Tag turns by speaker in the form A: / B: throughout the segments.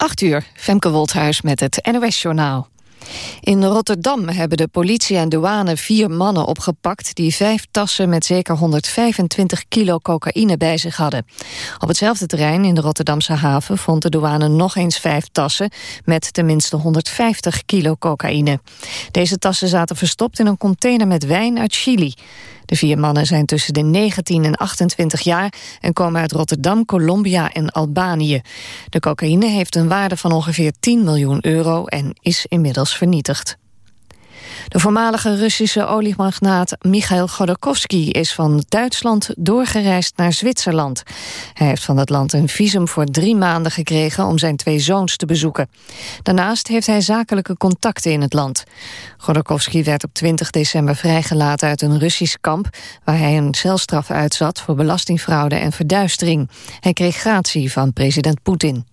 A: 8 uur, Femke Wolthuis met het NOS-journaal. In Rotterdam hebben de politie en douane vier mannen opgepakt... die vijf tassen met zeker 125 kilo cocaïne bij zich hadden. Op hetzelfde terrein in de Rotterdamse haven vond de douane nog eens vijf tassen... met tenminste 150 kilo cocaïne. Deze tassen zaten verstopt in een container met wijn uit Chili. De vier mannen zijn tussen de 19 en 28 jaar... en komen uit Rotterdam, Colombia en Albanië. De cocaïne heeft een waarde van ongeveer 10 miljoen euro... en is inmiddels vernietigd. De voormalige Russische oliemagnaat Michail Godorkovsky is van Duitsland doorgereisd naar Zwitserland. Hij heeft van dat land een visum voor drie maanden gekregen om zijn twee zoons te bezoeken. Daarnaast heeft hij zakelijke contacten in het land. Godorkovsky werd op 20 december vrijgelaten uit een Russisch kamp waar hij een celstraf uitzat voor belastingfraude en verduistering. Hij kreeg gratie van president Poetin.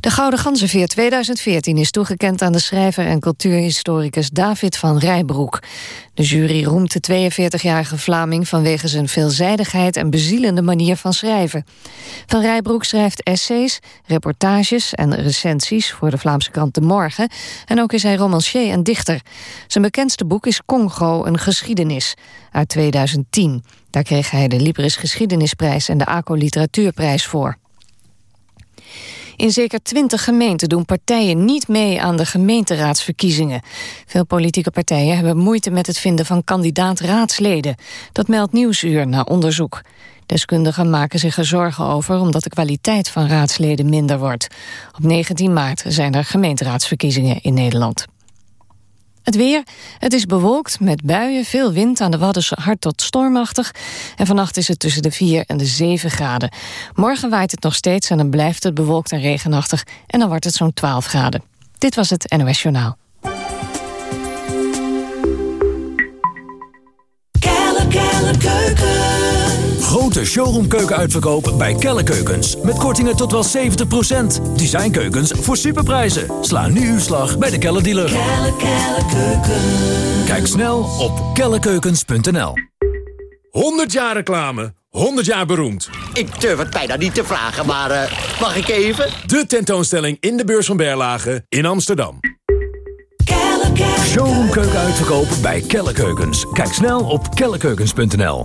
A: De Gouden Ganzenveer 2014 is toegekend aan de schrijver en cultuurhistoricus David van Rijbroek. De jury roemt de 42-jarige Vlaming vanwege zijn veelzijdigheid en bezielende manier van schrijven. Van Rijbroek schrijft essays, reportages en recensies voor de Vlaamse krant De Morgen en ook is hij romancier en dichter. Zijn bekendste boek is Congo, een geschiedenis, uit 2010. Daar kreeg hij de Libris Geschiedenisprijs en de ACO Literatuurprijs voor. In zeker twintig gemeenten doen partijen niet mee aan de gemeenteraadsverkiezingen. Veel politieke partijen hebben moeite met het vinden van kandidaat-raadsleden. Dat meldt Nieuwsuur na onderzoek. Deskundigen maken zich er zorgen over omdat de kwaliteit van raadsleden minder wordt. Op 19 maart zijn er gemeenteraadsverkiezingen in Nederland. Het weer, het is bewolkt met buien, veel wind aan de Wadden hard tot stormachtig. En vannacht is het tussen de 4 en de 7 graden. Morgen waait het nog steeds en dan blijft het bewolkt en regenachtig. En dan wordt het zo'n 12 graden. Dit was het NOS Journaal.
B: Grote showroomkeuken bij Kelle Keukens. Met kortingen tot wel 70%. Designkeukens voor superprijzen. Sla nu uw slag bij de Kelle dealer. Kelle, Kelle Kijk snel op kellekeukens.nl
C: 100 jaar reclame. 100 jaar beroemd.
D: Ik durf het bijna niet te vragen, maar uh, mag ik even?
C: De tentoonstelling in de beurs van Berlage in Amsterdam.
B: Showroomkeuken uitverkoop bij Kelle Keukens. Kijk snel op kellekeukens.nl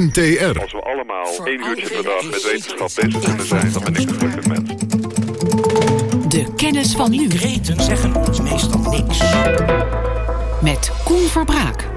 E: NTR.
F: Als we allemaal één uurtje per dag met wetenschap bezig kunnen zijn, dan ben ik een gelukkig mens.
G: De kennis van nu.
H: Kreten zeggen ons meestal niks.
G: Met Koen Verbraak.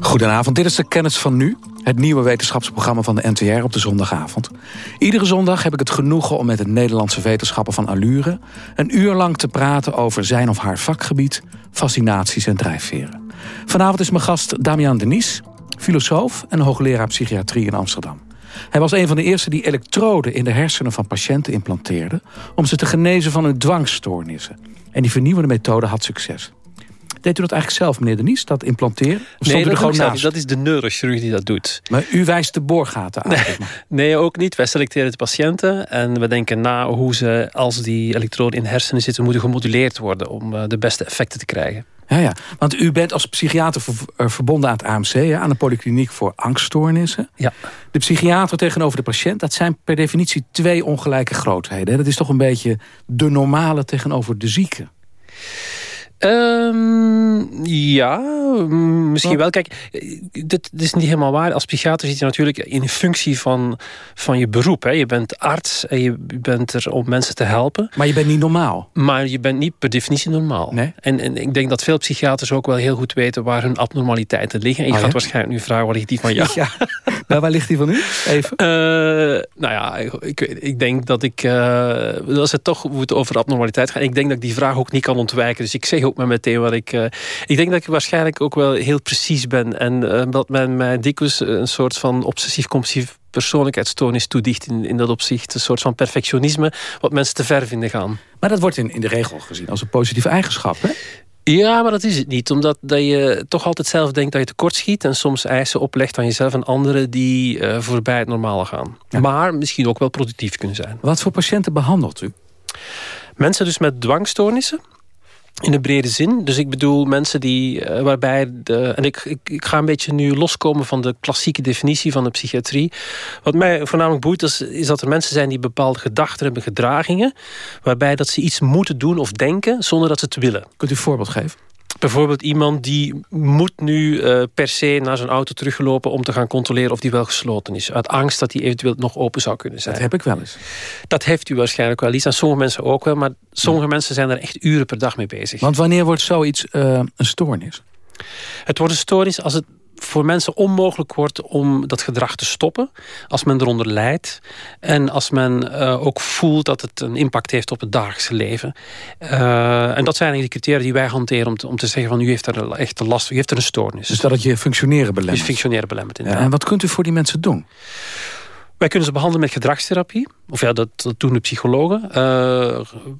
I: Goedenavond, dit is de Kennis van Nu. Het nieuwe wetenschapsprogramma van de NTR op de zondagavond. Iedere zondag heb ik het genoegen om met een Nederlandse wetenschapper van allure... een uur lang te praten over zijn of haar vakgebied, fascinaties en drijfveren. Vanavond is mijn gast Damian Denies filosoof en hoogleraar psychiatrie in Amsterdam. Hij was een van de eerste die elektroden in de hersenen van patiënten implanteerde... om ze te genezen van hun dwangstoornissen. En die vernieuwende methode had succes. Deed u dat eigenlijk zelf, meneer Denies, dat implanteren?
J: Of nee, dat, gewoon naast? dat is de neurochirurg die dat doet.
I: Maar u wijst de boorgaten aan?
J: Nee, nee, ook niet. Wij selecteren de patiënten en we denken na hoe ze, als die elektroden in de hersenen zitten, moeten gemoduleerd worden om eh, de beste effecten te krijgen.
I: Ja, ja, want u bent als psychiater eh, verbonden aan het AMC... aan de polykliniek voor angststoornissen.
J: Ja.
I: De psychiater tegenover de patiënt... dat zijn per definitie twee ongelijke grootheden. Dat is toch een beetje de normale tegenover de zieke.
J: Um, ja, misschien wel. Kijk, dit, is niet helemaal waar. Als psychiater zit je natuurlijk in functie van, van je beroep. Hè. Je bent arts en je bent er om mensen te helpen.
I: Maar je bent niet normaal.
J: Maar je bent niet per definitie normaal.
I: Nee?
J: En, en ik denk dat veel psychiaters ook wel heel goed weten waar hun abnormaliteiten liggen. En je oh, gaat waarschijnlijk nu vragen, waar ligt die van jou?
I: Ja. nou, waar ligt die van u? Even. Uh,
J: nou ja, ik, ik denk dat ik... Uh, als het toch moet over abnormaliteit gaan... ik denk dat ik die vraag ook niet kan ontwijken. Dus ik zeg ook maar meteen wat ik... ik denk dat ik waarschijnlijk ook wel heel precies ben. En dat men mij dikwijls een soort van obsessief-compulsief persoonlijkheidsstoornis toedicht in, in dat opzicht. Een soort van perfectionisme wat mensen te ver vinden gaan.
I: Maar dat wordt in, in de regel gezien als een positieve eigenschap, hè?
J: Ja, maar dat is het niet. Omdat dat je toch altijd zelf denkt dat je tekortschiet... en soms eisen oplegt aan jezelf en anderen... die uh, voorbij het normale gaan. Maar misschien ook wel productief kunnen zijn.
I: Wat voor patiënten behandelt u?
J: Mensen dus met dwangstoornissen. In de brede zin. Dus ik bedoel mensen die uh, waarbij... De, en ik, ik, ik, ga een beetje nu loskomen van de klassieke definitie van de psychiatrie. Wat mij voornamelijk boeit is, is dat er mensen zijn die bepaalde gedachten hebben, gedragingen. Waarbij dat ze iets moeten doen of denken zonder dat ze het willen.
I: Kunt u een voorbeeld geven?
J: Bijvoorbeeld iemand die moet nu uh, per se naar zijn auto teruglopen... om te gaan controleren of die wel gesloten is. Uit angst dat die eventueel nog open zou kunnen zijn.
I: Dat heb ik wel eens.
J: Dat heeft u waarschijnlijk wel eens. En sommige mensen ook wel. Maar sommige mensen zijn er echt uren per dag mee bezig.
I: Want wanneer wordt zoiets uh, een stoornis?
J: Het wordt een stoornis als het voor mensen onmogelijk wordt om dat gedrag te stoppen. Als men eronder lijdt. En als men uh, ook voelt dat het een impact heeft op het dagelijkse leven. Uh, en dat zijn eigenlijk de criteria die wij hanteren om te, om te zeggen van u heeft er echt last, u heeft er een stoornis.
I: Dus dat het je functioneren belemmert.
J: Dus functioneren belemmert
I: inderdaad. Ja, en wat kunt u voor die mensen doen?
J: Wij kunnen ze behandelen met gedragstherapie. Of ja, dat, dat doen de psychologen. Uh,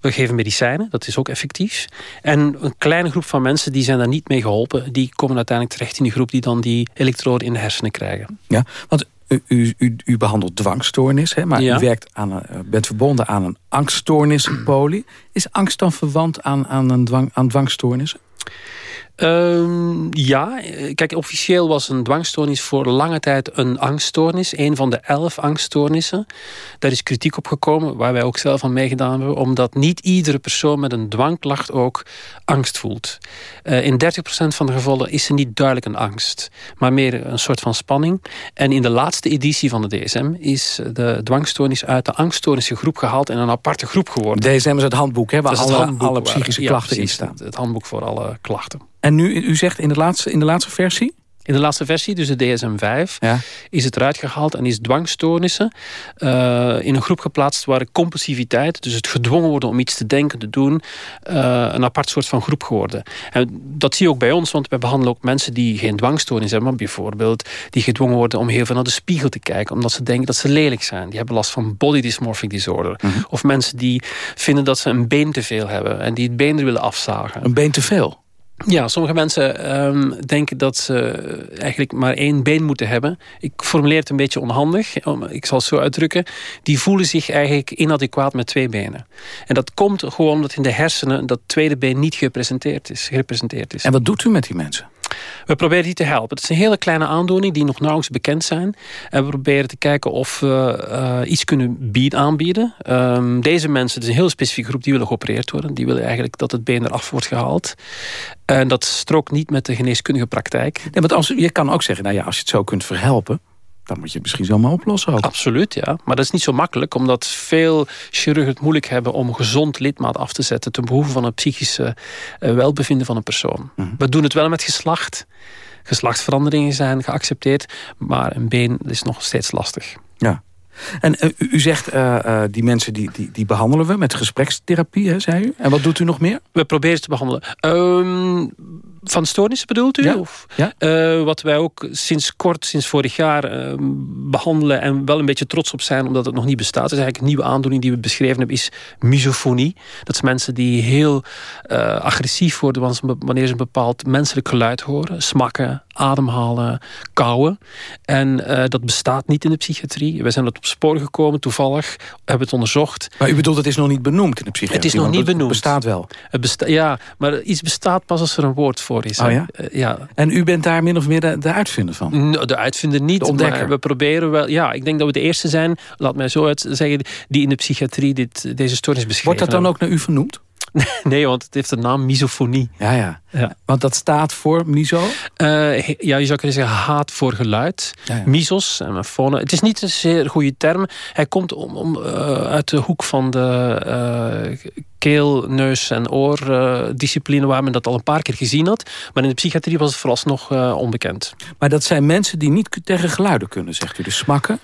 J: we geven medicijnen, dat is ook effectief. En een kleine groep van mensen die zijn daar niet mee geholpen. Die komen uiteindelijk terecht in die groep die dan die elektroden in de hersenen krijgen.
I: Ja, want u, u, u behandelt dwangstoornis, hè, maar ja. u werkt aan een, bent verbonden aan een angststoornis, poli. Is angst dan verwant aan, aan, een dwang, aan dwangstoornissen?
J: Um, ja, kijk, officieel was een dwangstoornis voor lange tijd een angststoornis. Een van de elf angststoornissen. Daar is kritiek op gekomen, waar wij ook zelf aan meegedaan hebben. Omdat niet iedere persoon met een dwangklacht ook angst voelt. Uh, in 30% van de gevallen is er niet duidelijk een angst. Maar meer een soort van spanning. En in de laatste editie van de DSM is de dwangstoornis uit de angststoornische groep gehaald. En een aparte groep geworden.
I: DSM is het handboek, hè, waar alle, psychische klachten in staan.
J: Het handboek voor alle klachten.
I: En nu, u zegt in de laatste, in de laatste versie?
J: In de laatste versie, dus de DSM-5, ja. is het eruit gehaald en is dwangstoornissen uh, in een groep geplaatst waar compulsiviteit, dus het gedwongen worden om iets te denken, te doen, uh, een apart soort van groep geworden. En dat zie je ook bij ons, want wij behandelen ook mensen die geen dwangstoornis hebben, maar bijvoorbeeld die gedwongen worden om heel veel naar de spiegel te kijken, omdat ze denken dat ze lelijk zijn. Die hebben last van body dysmorphic disorder. Mm -hmm. Of mensen die vinden dat ze een been te veel hebben en die het been er willen afzagen.
I: Een been te veel?
J: Ja, sommige mensen um, denken dat ze eigenlijk maar één been moeten hebben. Ik formuleer het een beetje onhandig, ik zal het zo uitdrukken. Die voelen zich eigenlijk inadequaat met twee benen. En dat komt gewoon omdat in de hersenen dat tweede been niet gerepresenteerd is. Gerepresenteerd is.
I: En wat doet u met die mensen?
J: We proberen die te helpen. Het is een hele kleine aandoening die nog nauwelijks bekend zijn. En we proberen te kijken of we uh, iets kunnen bieden, aanbieden. Um, deze mensen, het is een heel specifieke groep, die willen geopereerd worden. Die willen eigenlijk dat het been eraf wordt gehaald. En dat strookt niet met de geneeskundige praktijk.
I: Nee, want als, je kan ook zeggen, nou ja, als je het zo kunt verhelpen dan moet je het misschien zomaar oplossen ook.
J: Absoluut, ja. Maar dat is niet zo makkelijk, omdat veel chirurgen het moeilijk hebben om gezond lidmaat af te zetten ten behoeve van het psychische uh, welbevinden van een persoon. Mm -hmm. We doen het wel met geslacht. Geslachtsveranderingen zijn geaccepteerd, maar een been is nog steeds lastig.
I: Ja. En uh, u zegt, uh, die mensen die, die, die behandelen we met gesprekstherapie, hè, zei u. En wat doet u nog meer?
J: We proberen te behandelen. Um, van stoornissen bedoelt u?
I: Ja.
J: Of,
I: ja.
J: Uh, wat wij ook sinds kort, sinds vorig jaar uh, behandelen... en wel een beetje trots op zijn, omdat het nog niet bestaat. Is eigenlijk een nieuwe aandoening die we beschreven hebben... is misofonie. Dat zijn mensen die heel uh, agressief worden... wanneer ze een bepaald menselijk geluid horen. Smakken, ademhalen, kauwen. En dat bestaat niet in de psychiatrie. We zijn dat op spoor gekomen, toevallig. Hebben het onderzocht.
I: Maar u bedoelt, het is nog niet benoemd in de psychiatrie?
J: Het is nog niet benoemd.
I: Het bestaat wel?
J: Het besta ja, maar iets bestaat pas als er een woord voor is.
I: Oh ja?
J: Uh, ja?
I: En u bent daar min of meer de, de uitvinder van?
J: No, de uitvinder niet,
I: de ontdekker.
J: we proberen wel... Ja, ik denk dat we de eerste zijn, laat mij zo uit zeggen... die in de psychiatrie dit, deze stoornis beschrijven.
I: Wordt dat dan ook naar u vernoemd?
J: Nee, want het heeft de naam misofonie.
I: Ja, ja. ja. Want dat staat voor miso?
J: Uh, ja, je zou kunnen zeggen haat voor geluid. Ja, ja. Misos en fone. Het is niet een zeer goede term. Hij komt om, om, uh, uit de hoek van de uh, keel, neus en oordiscipline... waar men dat al een paar keer gezien had. Maar in de psychiatrie was het vooralsnog onbekend.
I: Maar dat zijn mensen die niet tegen geluiden kunnen, zegt u. Dus smakken?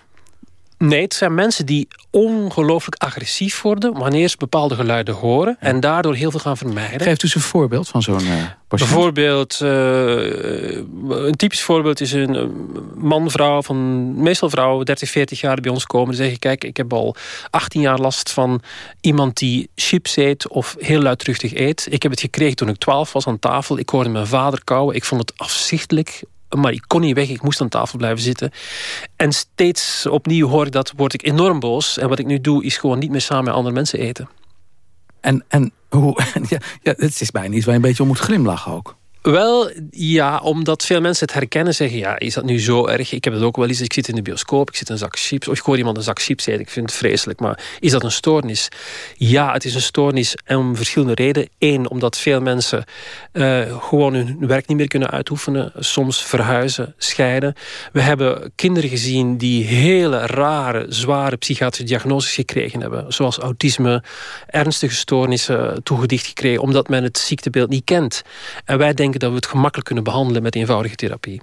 J: Nee, het zijn mensen die ongelooflijk agressief worden... wanneer ze bepaalde geluiden horen... en daardoor heel veel gaan vermijden.
I: Geeft u eens een voorbeeld van zo'n uh,
J: Bijvoorbeeld, uh, een typisch voorbeeld is een man, vrouw... van meestal vrouwen, 30, 40 jaar bij ons komen... en zeggen, kijk, ik heb al 18 jaar last van iemand die chips eet... of heel luidruchtig eet. Ik heb het gekregen toen ik 12 was aan tafel. Ik hoorde mijn vader kauwen. Ik vond het afzichtelijk maar ik kon niet weg, ik moest aan tafel blijven zitten. En steeds opnieuw hoor ik dat, word ik enorm boos. En wat ik nu doe, is gewoon niet meer samen met andere mensen eten.
I: En, en hoe, ja, ja, het is bijna iets waar je een beetje om moet glimlachen ook.
J: Wel, ja, omdat veel mensen het herkennen. Zeggen, ja, is dat nu zo erg? Ik heb het ook wel eens. Ik zit in de bioscoop, ik zit een zak chips. Of ik hoor iemand een zak chips eten. Ik vind het vreselijk. Maar is dat een stoornis? Ja, het is een stoornis om verschillende redenen. Eén, omdat veel mensen uh, gewoon hun werk niet meer kunnen uitoefenen. Soms verhuizen, scheiden. We hebben kinderen gezien die hele rare, zware psychiatrische diagnoses gekregen hebben. Zoals autisme, ernstige stoornissen toegedicht gekregen. Omdat men het ziektebeeld niet kent. En wij denken dat we het gemakkelijk kunnen behandelen met eenvoudige therapie.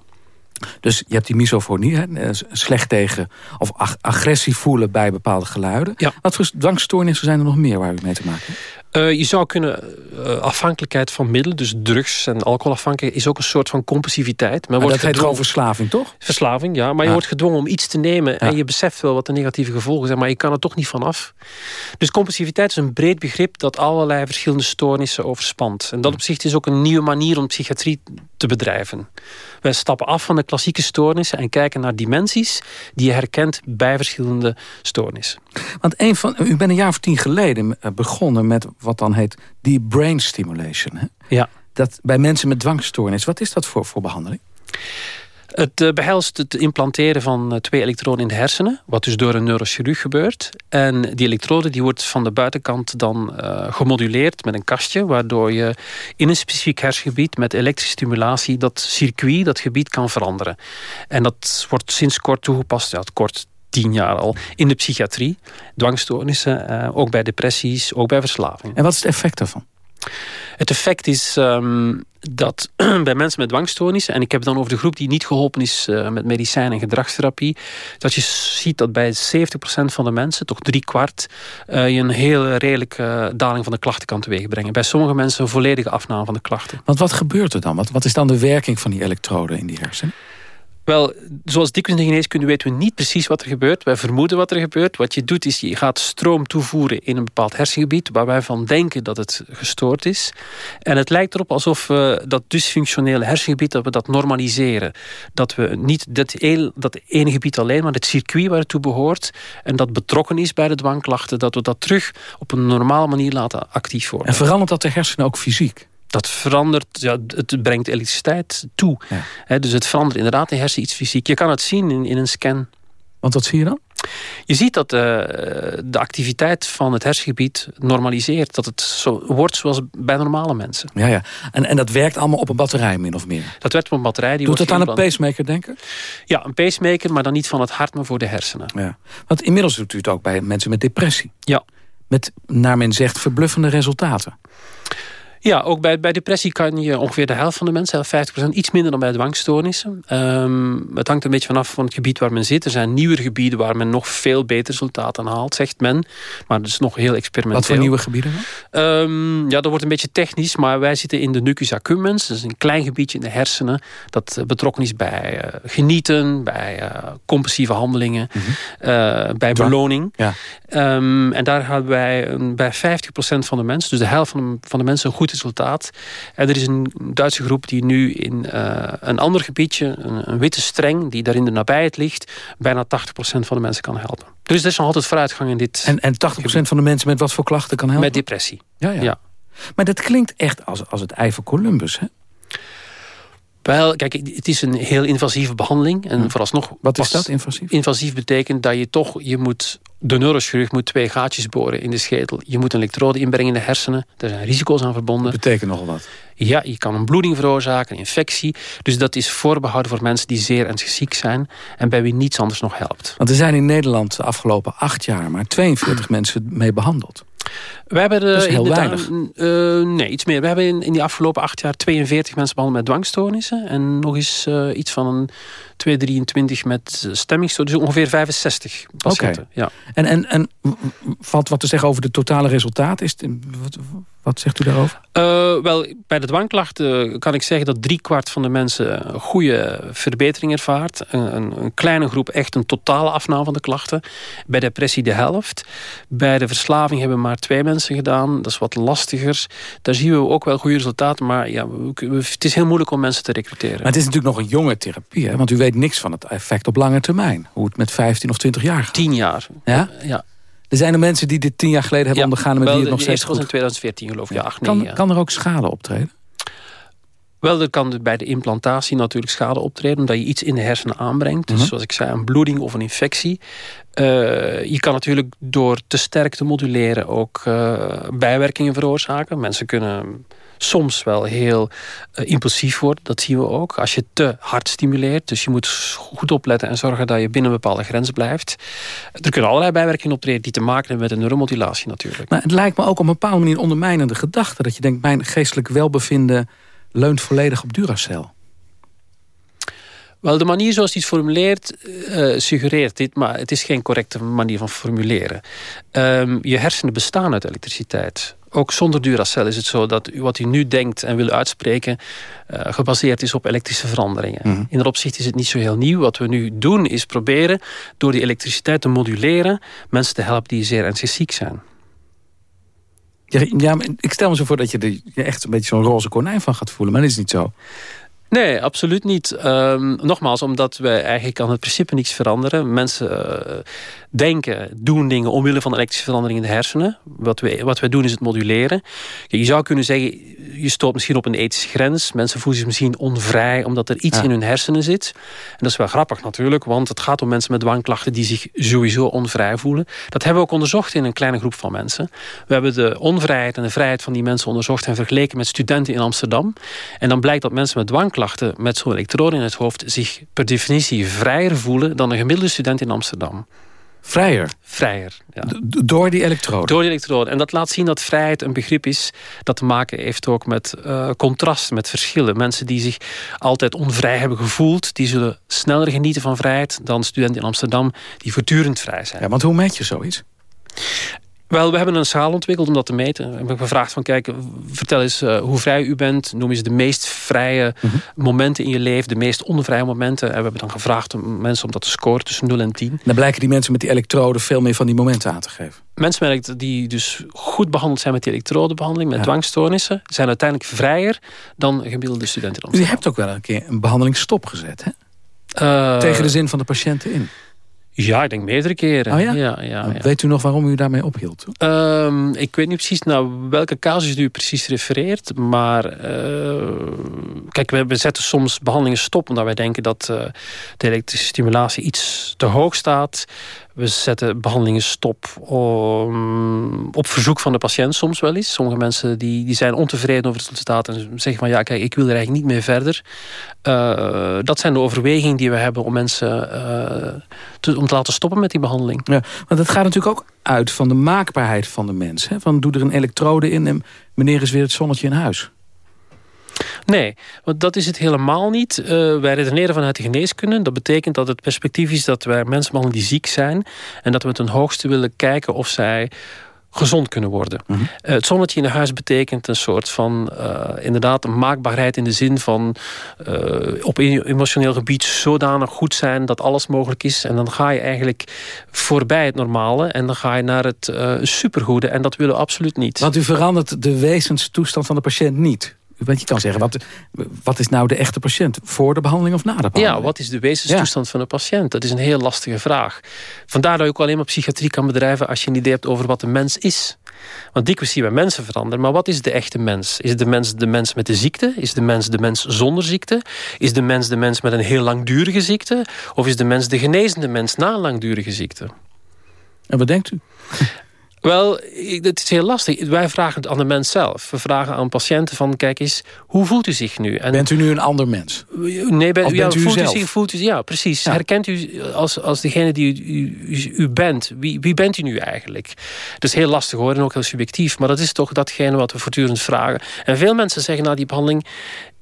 I: Dus je hebt die misofonie, hè? Eh, slecht tegen of agressie voelen bij bepaalde geluiden.
J: Ja.
I: Wat voor dwangstoornissen zijn er nog meer waar u mee te maken hebt?
J: Uh, je zou kunnen, uh, afhankelijkheid van middelen, dus drugs en alcoholafhankelijkheid, is ook een soort van compulsiviteit.
I: Maar wordt dat heet gewoon verslaving, toch?
J: Verslaving, ja. Maar je wordt gedwongen om iets te nemen en je beseft wel wat de negatieve gevolgen zijn, maar je kan er toch niet vanaf. Dus compulsiviteit is een breed begrip dat allerlei verschillende stoornissen overspant. En dat op zich is ook een nieuwe manier om psychiatrie te bedrijven. Wij stappen af van de klassieke stoornissen en kijken naar dimensies die je herkent bij verschillende stoornissen.
I: Want een van, u bent een jaar of tien geleden eh, begonnen met wat dan heet deep brain stimulation. Hè?
J: Ja.
I: Dat bij mensen met dwangstoornis. Wat is dat voor, voor behandeling?
J: Het uh, behelst het implanteren van uh, twee elektroden in de hersenen. Wat dus door een neurochirurg gebeurt. En die elektrode die wordt van de buitenkant dan uh, gemoduleerd met een kastje. Waardoor je in een specifiek hersengebied met elektrische stimulatie... dat circuit, dat gebied kan veranderen. En dat wordt sinds kort toegepast. Ja, kort tien jaar al in de psychiatrie. Dwangstoornissen, ook bij depressies, ook bij verslaving.
I: En wat is het effect daarvan?
J: Het effect is um, dat bij mensen met dwangstoornissen... en ik heb het dan over de groep die niet geholpen is uh, met medicijn en gedragstherapie... dat je ziet dat bij 70% van de mensen, toch drie kwart... Uh, je een heel redelijke daling van de klachten kan teweegbrengen. Bij sommige mensen een volledige afname van de klachten.
I: Want wat gebeurt er dan? Wat, wat is dan de werking van die elektroden in die hersenen?
J: Wel, zoals dikwijls in de geneeskunde weten we niet precies wat er gebeurt. Wij vermoeden wat er gebeurt. Wat je doet is, je gaat stroom toevoeren in een bepaald hersengebied... waar wij van denken dat het gestoord is. En het lijkt erop alsof we dat dysfunctionele hersengebied... dat we dat normaliseren. Dat we niet dat, dat ene gebied alleen, maar het circuit waar het toe behoort... en dat betrokken is bij de dwangklachten... dat we dat terug op een normale manier laten actief worden.
I: En verandert dat de hersenen ook fysiek?
J: Dat verandert, ja, het brengt elektriciteit toe. dus het verandert inderdaad in hersen iets fysiek. Je kan het zien in, in een scan.
I: Want wat zie je dan?
J: Je ziet dat uh, de activiteit van het hersengebied normaliseert. Dat het zo wordt zoals bij normale mensen.
I: Ja, ja. En, en dat werkt allemaal op een batterij min of meer?
J: Dat werkt op een batterij. Die
I: Doet het aan een pacemaker denken?
J: Ja, een pacemaker, maar dan niet van het hart, maar voor de hersenen.
I: Ja. Want inmiddels doet u het ook bij mensen met depressie.
J: Ja.
I: Met, naar men zegt, verbluffende resultaten.
J: Ja, ook bij, bij depressie kan je ongeveer de helft van de mensen, 50%, iets minder dan bij dwangstoornissen. Um, het hangt een beetje vanaf van het gebied waar men zit. Er zijn nieuwere gebieden waar men nog veel beter resultaten haalt, zegt men. Maar het is nog heel experimenteel.
I: Wat voor nieuwe gebieden
J: um, ja, dat wordt een beetje technisch, maar wij zitten in de nucleus accumbens. Dat is een klein gebiedje in de hersenen dat eh, betrokken is bij uh, genieten, bij uh, compulsieve handelingen, mm -hmm. bij beloning.
I: Ja.
J: Um, en daar hebben wij bij 50% van de mensen, dus de helft van de, van de mensen, een goed resultaat. En er is een Duitse groep die nu in uh, een ander gebiedje, een, een, witte streng, die daar in de nabijheid ligt, bijna 80% van de mensen kan helpen. Dus er is nog altijd vooruitgang in dit.
I: En, en 80% gebied. van de mensen met wat voor klachten kan helpen?
J: Met depressie.
I: Ja, ja. ja. Maar dat klinkt echt als, als het ei van Columbus, hè?
J: Wel, kijk, het is een heel invasieve behandeling. En vooralsnog...
I: Wat is dat, invasief?
J: Invasief betekent dat je toch... Je moet, de neurochirurg moet twee gaatjes boren in de schedel. Je moet een elektrode inbrengen in de hersenen. Daar zijn risico's aan verbonden.
I: Dat betekent nogal wat.
J: Ja, je kan een bloeding veroorzaken, een infectie. Dus dat is voorbehouden voor mensen die zeer ernstig ziek zijn... en bij wie niets anders nog helpt.
I: Want er zijn in Nederland de afgelopen acht jaar... maar 42 mensen mee behandeld.
J: We hebben
I: Dat is heel
J: inderdaad- eh, nee, iets meer. We hebben in, in die afgelopen acht jaar 42 mensen behandeld met dwangstoornissen. En nog eens eh, iets van een 223 met stemmingstoornissen. Dus ongeveer 65 patiënten. Ja.
I: En, en, en valt wat te zeggen over de totale resultaat? Is het, wat, wat zegt u daarover?
J: Eh, wel, bij de dwangklachten kan ik zeggen dat driekwart van de mensen een goede verbetering ervaart. Een, een, een kleine groep echt een totale afname van de klachten. Bij depressie de helft. Bij de verslaving hebben maar twee mensen gedaan. Dat is wat lastiger. Daar zien we ook wel goede resultaten. Maar ja, het is heel moeilijk om mensen te recruteren.
I: Maar het is natuurlijk nog een jonge therapie. Hè? Want u weet niks van het effect op lange termijn. Hoe het met 15 of 20 jaar gaat.
J: Tien jaar.
I: Ja?
J: Ja.
I: Er zijn er mensen die dit tien jaar geleden hebben
J: Ja,
I: ondergaan... en met
J: wel,
I: wie het nog
J: de
I: steeds
J: eerste was in
I: goed
J: 2014 geloof ik. Ja, acht,
I: kan,
J: negen jaar.
I: kan er ook schade optreden?
J: Wel, er kan bij de implantatie natuurlijk schade optreden... omdat je iets in de hersenen aanbrengt. Dus
I: Mhm.
J: zoals ik zei, een bloeding of een infectie. Eh, je kan natuurlijk door te sterk te moduleren... ook eh, bijwerkingen veroorzaken. Mensen kunnen soms wel heel eh, impulsief worden. Dat zien we ook. Als je te hard stimuleert. Dus je moet goed opletten en zorgen dat je binnen een bepaalde grens blijft. Er kunnen allerlei bijwerkingen optreden... die te maken hebben met de neuromodulatie natuurlijk.
I: Maar het lijkt me ook op een bepaalde manier een ondermijnende gedachte. Dat je denkt, mijn geestelijk welbevinden leunt volledig op Duracell.
J: Wel, de manier zoals hij het formuleert eh, suggereert dit, maar het is geen correcte manier van formuleren. Ehm, je hersenen bestaan uit elektriciteit. Ook zonder Duracell is het zo dat wat u nu denkt en wil uitspreken... eh, gebaseerd is op elektrische veranderingen. In dat opzicht is het niet zo heel nieuw. Wat we nu doen is proberen door die elektriciteit te moduleren... mensen te helpen die zeer ernstig ziek zijn.
I: Ja, ja, maar ik stel me zo voor dat je er echt een beetje zo'n roze konijn van gaat voelen. Maar dat is niet zo.
J: Nee, absoluut niet. Ehm, nogmaals, omdat we eigenlijk aan het principe niets veranderen. Mensen eh, denken, doen dingen omwille van elektrische verandering in de hersenen. Wat we, wat we doen is het moduleren. Kijk, je zou kunnen zeggen, je stoot misschien op een ethische grens. Mensen voelen zich misschien onvrij omdat er iets
I: Ja.
J: in hun hersenen zit. En dat is wel grappig natuurlijk, want het gaat om mensen met dwangklachten die zich sowieso onvrij voelen. Dat hebben we ook onderzocht in een kleine groep van mensen. We hebben de onvrijheid en de vrijheid van die mensen onderzocht en vergeleken met studenten in Amsterdam. En dan blijkt dat mensen met dwangklachten met zo'n elektrode in het hoofd zich per definitie vrijer voelen dan een gemiddelde student in Amsterdam.
I: Vrijer.
J: Vrijer, ja.
I: Door die elektrode.
J: Door die elektrode. En dat laat zien dat vrijheid een begrip is dat te maken heeft ook met eh, contrast, met verschillen. Mensen die zich altijd onvrij hebben gevoeld, die zullen sneller genieten van vrijheid dan studenten in Amsterdam die voortdurend vrij zijn.
I: Ja, want hoe meet je zoiets?
J: Wel, we hebben een schaal ontwikkeld om dat te meten. We hebben gevraagd van, kijk, vertel eens eh, hoe vrij u bent. Noem eens de meest vrije
I: Mhm.
J: momenten in je leven, de meest onvrije momenten. En we hebben dan gevraagd om mensen om dat te scoren tussen 0 en 10.
I: Dan blijken die mensen met die elektrode veel meer van die momenten aan te geven.
J: Mensen die dus goed behandeld zijn met die elektrodebehandeling, met
I: Ja.
J: dwangstoornissen, zijn uiteindelijk vrijer dan gemiddelde studenten
I: U
J: Amsterdam.
I: hebt ook wel een keer een behandeling stopgezet, hè?
J: Eh,
I: Tegen de zin van de patiënten in.
J: Ja, ik denk meerdere keren.
I: Oh ja?
J: ja, ja, ja.
I: Weet u nog waarom u daarmee ophield? toen?
J: Ehm, ik weet niet precies naar welke casus u precies refereert. Maar eh, kijk, we, we zetten soms behandelingen stop... omdat wij denken dat eh, de elektrische stimulatie iets te hoog staat. We zetten behandelingen stop om, op verzoek van de patiënt soms wel eens. Sommige mensen die, die zijn ontevreden over het resultaat... en zeggen van ja, kijk, ik wil er eigenlijk niet meer verder. Eh, dat zijn de overwegingen die we hebben om mensen eh, te, om te laten stoppen met die behandeling.
I: Ja, want het gaat natuurlijk ook uit van de maakbaarheid van de mens. Hè? Van doe er een elektrode in en meneer is weer het zonnetje in huis.
J: Nee, want dat is het helemaal niet. Eh, wij redeneren vanuit de geneeskunde. Dat betekent dat het perspectief is dat wij mensen behandelen die ziek zijn... en dat we ten hoogste willen kijken of zij gezond kunnen worden.
I: Mhm.
J: Eh, het zonnetje in huis betekent een soort van... eh, inderdaad een maakbaarheid in de zin van... op e- emotioneel gebied zodanig goed zijn dat alles mogelijk is. En dan ga je eigenlijk voorbij het normale... en dan ga je naar het supergoede. En dat willen we absoluut niet.
I: Want u verandert de wezenstoestand van de patiënt niet. Want je kan zeggen, wat, wat is nou de echte patiënt? Voor de behandeling of na de behandeling?
J: Ja, wat is de wezenstoestand van een patiënt? Dat is een heel lastige vraag. Vandaar dat je ook alleen maar psychiatrie kan bedrijven... als je een idee hebt over wat een mens is. Want dikwijls zien we mensen veranderen. Maar wat is de echte mens? Is de mens de mens met de ziekte? Is de mens de mens zonder ziekte? Is de mens de mens met een heel langdurige ziekte? Of is de mens de genezende mens na een langdurige ziekte?
I: En wat denkt u?
J: Wel, het is heel lastig. Wij vragen het aan de mens zelf. We vragen aan patiënten van, kijk eens, hoe voelt u zich nu?
I: En bent u nu een ander mens?
J: Nee, ben, ja, bent u voelt, u zich, voelt u Ja, precies. Herkent u als, als degene die u, u, u, bent? Wie, wie bent u nu eigenlijk? Dat is heel lastig hoor, en ook heel subjectief. Maar dat is toch datgene wat we voortdurend vragen. En veel mensen zeggen na die behandeling...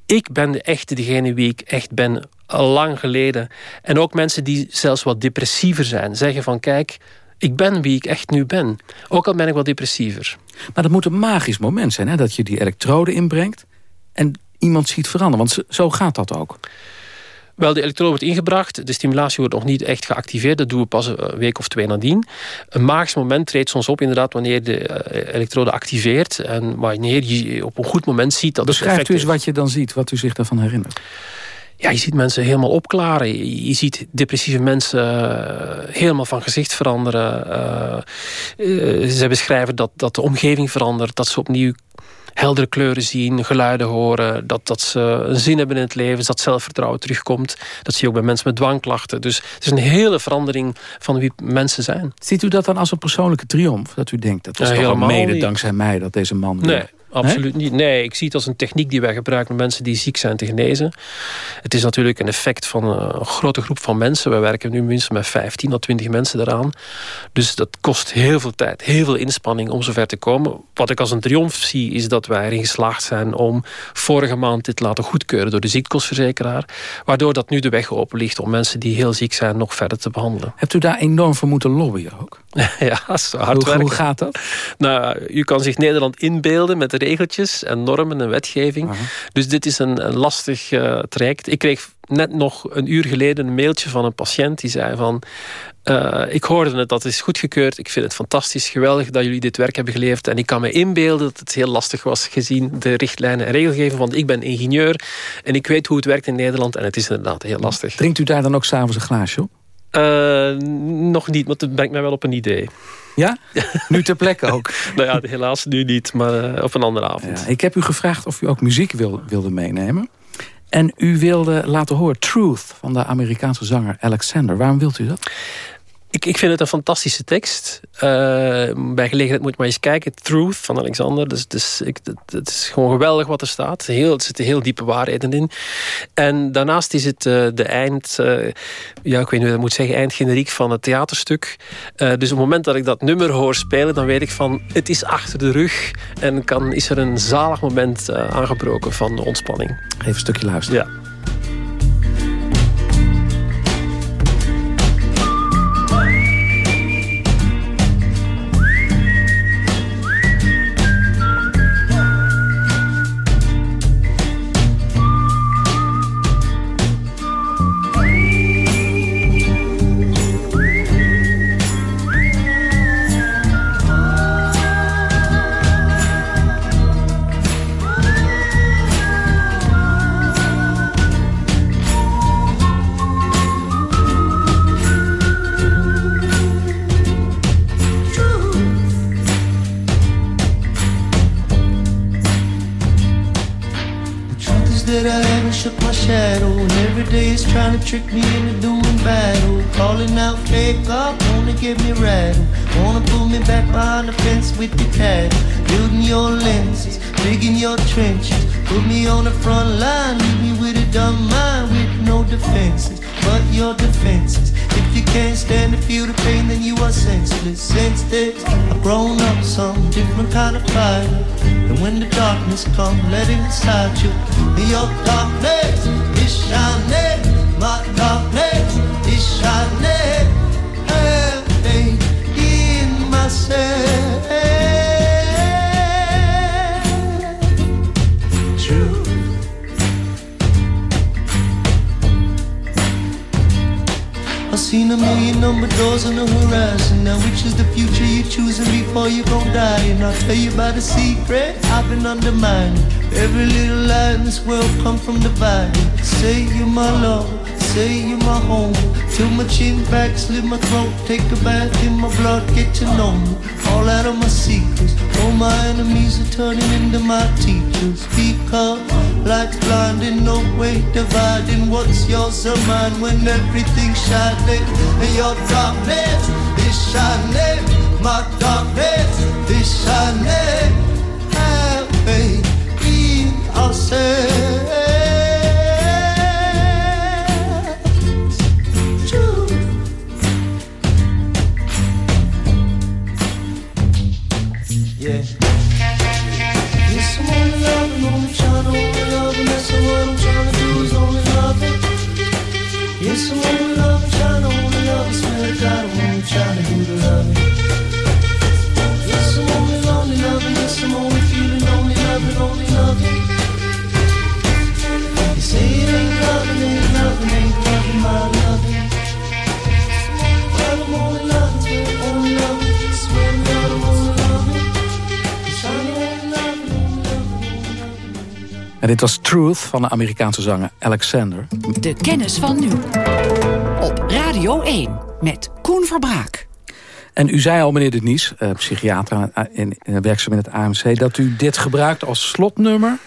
J: ik ben de echte degene wie ik echt ben, al lang geleden. En ook mensen die zelfs wat depressiever zijn, zeggen van... kijk, ik ben wie ik echt nu ben. Ook al ben ik wat depressiever.
I: Maar dat moet een magisch moment zijn, hè? dat je die elektrode inbrengt... en iemand ziet veranderen, want zo gaat dat ook.
J: Wel, de elektrode wordt ingebracht. De stimulatie wordt nog niet echt geactiveerd. Dat doen we pas een week of twee nadien. Een magisch moment treedt soms op inderdaad wanneer de eh, elektrode activeert. En wanneer je op een goed moment ziet dat
I: Beschrijft het u eens wat je dan ziet, wat u zich daarvan herinnert.
J: Ja, je ziet mensen helemaal opklaren. Je, ziet depressieve mensen uh, helemaal van gezicht veranderen. Uh, uh, ze beschrijven dat, dat de omgeving verandert. Dat ze opnieuw heldere kleuren zien, geluiden horen. Dat, dat ze een zin hebben in het leven. Dat zelfvertrouwen terugkomt. Dat zie je ook bij mensen met dwangklachten. Dus het is een hele verandering van wie mensen zijn.
I: Ziet u dat dan als een persoonlijke triomf? Dat u denkt, dat is toch wel mede dankzij mij dat deze man...
J: Nee. Absoluut niet. Nee, ik zie het als een techniek die wij gebruiken... om mensen die ziek zijn te genezen. Het is natuurlijk een effect van een grote groep van mensen. Wij werken nu minstens met 15 tot 20 mensen eraan. Dus dat kost heel veel tijd, heel veel inspanning om zover te komen. Wat ik als een triomf zie, is dat wij erin geslaagd zijn... om vorige maand dit te laten goedkeuren door de ziektekostverzekeraar. Waardoor dat nu de weg open ligt om mensen die heel ziek zijn... nog verder te behandelen.
I: Hebt u daar enorm voor moeten lobbyen ook?
J: ja, zo hard
I: hoe, hoe gaat dat?
J: Nou, u kan zich Nederland inbeelden met regeltjes en normen en wetgeving. Dus dit is een, een lastig uh, traject. Ik kreeg net nog een uur geleden een mailtje van een patiënt die zei van... Uh, ik hoorde het, dat is goedgekeurd. Ik vind het fantastisch, geweldig dat jullie dit werk hebben geleverd. En ik kan me inbeelden dat het heel lastig was gezien de richtlijnen en regelgeving. Want ik ben ingenieur en ik weet hoe het werkt in Nederland. En het is inderdaad heel lastig.
I: Drinkt u daar dan ook s'avonds een glaasje op?
J: Uh, nog niet, maar dat brengt mij wel op een idee.
I: Ja? Nu ter plekke ook?
J: nou ja, helaas nu niet, maar uh, op een andere avond.
I: Ja, ik heb u gevraagd of u ook muziek wil, wilde meenemen. En u wilde laten horen Truth van de Amerikaanse zanger Alexander. Waarom wilt u dat?
J: Ik, ik vind het een fantastische tekst. Uh, bij gelegenheid moet je maar eens kijken. Truth van Alexander. Dus, dus ik, het, is gewoon geweldig wat er staat. Heel, er zitten heel diepe waarheden in. En daarnaast is het uh, de eind... Uh, ja, ik weet niet hoe moet zeggen. Eindgeneriek van het theaterstuk. dus op het moment dat ik dat nummer hoor spelen... dan weet ik van, het is achter de rug. En kan, is er een zalig moment aangebroken van de ontspanning.
I: Even een stukje luisteren.
J: Ja.
K: Trick me into doing battle. Calling out fake up, wanna get me rattled. Wanna pull me back behind the fence with the cattle. Building your lenses, digging your trenches. Put me on the front line, leave me with a dumb mind with no defenses. But your defenses. If you can't stand to feel the pain, then you are senseless. Since this, I've grown up some different kind of fighter. And when the darkness comes, let it inside you. Your darkness is shining my darkness is shining early in myself. Seen a million number doors on the horizon. Now, which is the future you're choosing before you gon' die? And I'll tell you about a secret I've been undermining. Every little lie in this world come from the dividing. Say you're my love say you're my home. Till my chin back, slit my throat, take a bath in my blood, get to know me. All out of my secrets, all my enemies are turning into my teachers. Because light's blinding, no way dividing what's yours or mine when everything's shining and your darkness is shining. my darkness. This I never have faith in ourselves.
I: Dit was Truth van de Amerikaanse zanger Alexander.
G: De kennis van nu. Op Radio 1 met Koen Verbraak.
I: En u zei al, meneer de Nies, eh, psychiater en, en, en werkzaam in het AMC... dat u dit gebruikt als slotnummer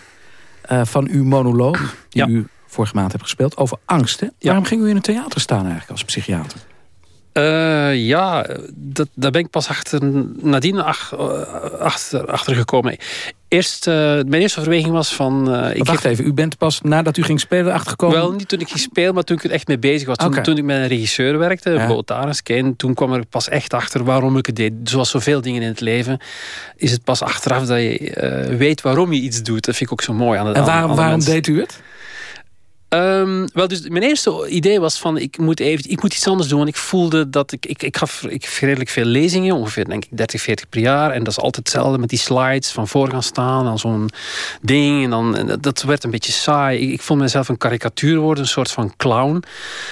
I: eh, van uw monoloog... die
J: Ja.
I: u vorige maand hebt gespeeld, over angst. Hè? Waarom ging u in het theater staan eigenlijk als psychiater?
J: Eh, ja, dat, daar ben ik pas achter, nadien ach, eh, achter, achter gekomen. Eerst, eh, mijn eerste overweging was van... eh, ik
I: wacht even, u bent pas nadat u ging spelen achtergekomen...
J: Wel, niet toen ik ging spelen, maar toen ik er echt mee bezig was. Toen, toen ik met een regisseur werkte,
I: Ja.
J: Bo Tarenske, en toen kwam er pas echt achter waarom ik het deed. Zoals zoveel dingen in het leven, is het pas achteraf dat je eh, weet waarom je iets doet. Dat vind ik ook zo mooi aan het
I: en waarom,
J: aan
I: deed u het?
J: Ehm, wel, dus mijn eerste idee was van ik moet, even, ik moet iets anders doen. Want ik voelde dat ik, ik, ik gaf ik redelijk veel lezingen, ongeveer denk ik 30, 40 per jaar. En dat is altijd hetzelfde met die slides van voor gaan staan aan zo'n ding. En dan, en dat- werd een beetje saai. Ik, ik vond mezelf een karikatuur worden, een soort van clown.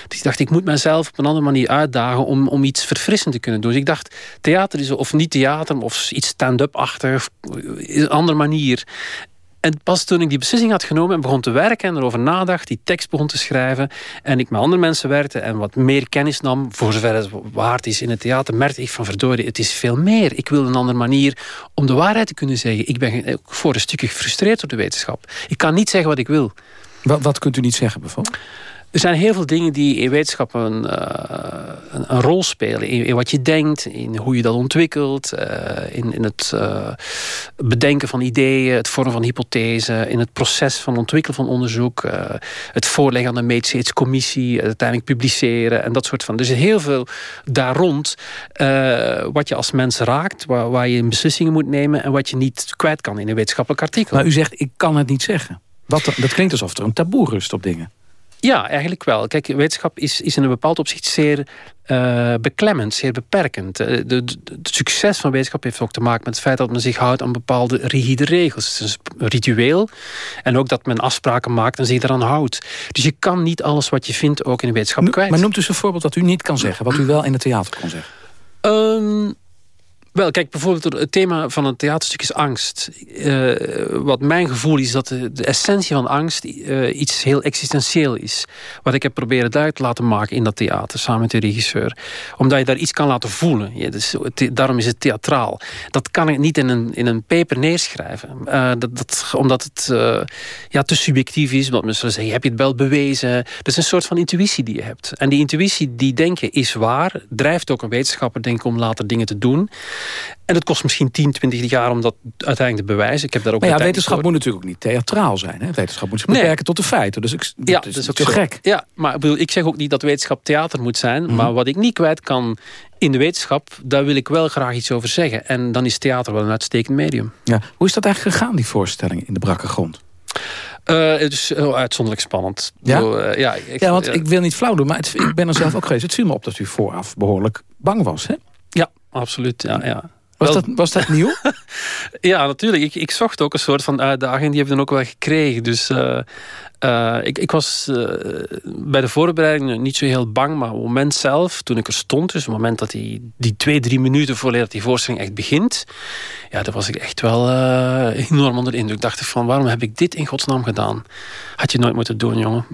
J: Dus ik dacht, ik moet mezelf op een andere manier uitdagen om, om iets verfrissend te kunnen doen. Dus ik dacht, theater is, of niet theater, of iets stand-up-achtig, een andere manier. En pas toen ik die beslissing had genomen en begon te werken en erover nadacht, die tekst begon te schrijven en ik met andere mensen werkte en wat meer kennis nam, voor zover het waard is in het theater, merkte ik van verdorie, het is veel meer. Ik wil een andere manier om de waarheid te kunnen zeggen. Ik ben voor een stukje gefrustreerd door de wetenschap. Ik kan niet zeggen wat ik wil.
I: Wat, wat kunt u niet zeggen bijvoorbeeld?
J: Er zijn heel veel dingen die in wetenschap een, eh, een, een rol spelen. In, wat je denkt, in hoe je dat ontwikkelt, eh, in, in het eh, bedenken van ideeën, het vormen van hypothesen, in het proces van ontwikkelen van onderzoek, het voorleggen aan de commissie, uiteindelijk publiceren en dat soort van. Dus er heel veel daar rond wat je als mens raakt, waar, waar je beslissingen moet nemen en wat je niet kwijt kan in een wetenschappelijk artikel.
I: Maar u zegt, ik kan het niet zeggen. Dan- dat klinkt alsof er een taboe rust op dingen.
J: Ja, eigenlijk wel. Kijk, wetenschap is, is in een bepaald opzicht zeer eh, beklemmend, zeer beperkend. Eh, het succes van wetenschap heeft ook te maken met het feit dat men zich houdt aan bepaalde rigide regels. Het is een ritueel. En ook dat men afspraken maakt en zich daaraan houdt. Dus je kan niet alles wat je vindt ook in de wetenschap kwijt.
I: Maar noemt dus een voorbeeld dat u niet kan zeggen... wat u wel in het theater kon zeggen.
J: Ehm, wel, kijk, bijvoorbeeld het thema van een theaterstuk is angst. Eh, wat mijn gevoel is dat de, essentie van angst eh, iets heel existentieel is. Wat ik heb proberen duidelijk te laten maken in dat theater, samen met de regisseur. Omdat je daar iets kan laten voelen. Ja, dus, daarom is het theatraal. Dat kan ik niet in een, in een paper neerschrijven. Eh, dat, dat, omdat het ja, te subjectief is. Omdat mensen zeggen, heb je het wel bewezen? Dat is een soort van intuïtie die je hebt. En die intuïtie, die denken is waar, drijft ook een wetenschapper denk om later dingen te doen. En het kost misschien 10, 20 jaar om dat uiteindelijk te bewijzen. Ik heb daar ook
I: Maar ja, wetenschap
J: voor.
I: moet natuurlijk ook niet theatraal zijn. Hè? Wetenschap moet zich
J: Nee.
I: beperken tot de feiten. Dus ik,
J: Ja,
I: dat is, ook zo gek.
J: Ja, maar ik, bedoel, ik zeg ook niet dat wetenschap theater moet zijn.
I: Mhm.
J: Maar wat ik niet kwijt kan in de wetenschap, daar wil ik wel graag iets over zeggen. En dan is theater wel een uitstekend medium.
I: Ja. Hoe is dat eigenlijk gegaan, die voorstelling in de brakke grond?
J: Eh, het is heel uitzonderlijk spannend.
I: Ja?
J: eh, ja, ik,
I: Ja, want
J: eh,
I: ik wil niet flauw doen, maar het, ik ben er zelf ook geweest. Het viel me op dat u vooraf behoorlijk bang was. Hè?
J: Ja, absoluut. Ja, ja.
I: Was, dat, was dat nieuw?
J: Ja, natuurlijk. Ik, ik zocht ook een soort van uitdaging. Die heb ik dan ook wel gekregen. Dus eh, eh, ik, ik was eh, bij de voorbereiding niet zo heel bang. Maar op het moment zelf, toen ik er stond... dus op het moment dat die, die twee, drie minuten voordat die voorstelling echt begint... ja, daar was ik echt wel eh, enorm onder de indruk. Dacht ik van, waarom heb ik dit in godsnaam gedaan? Had je nooit moeten doen, jongen.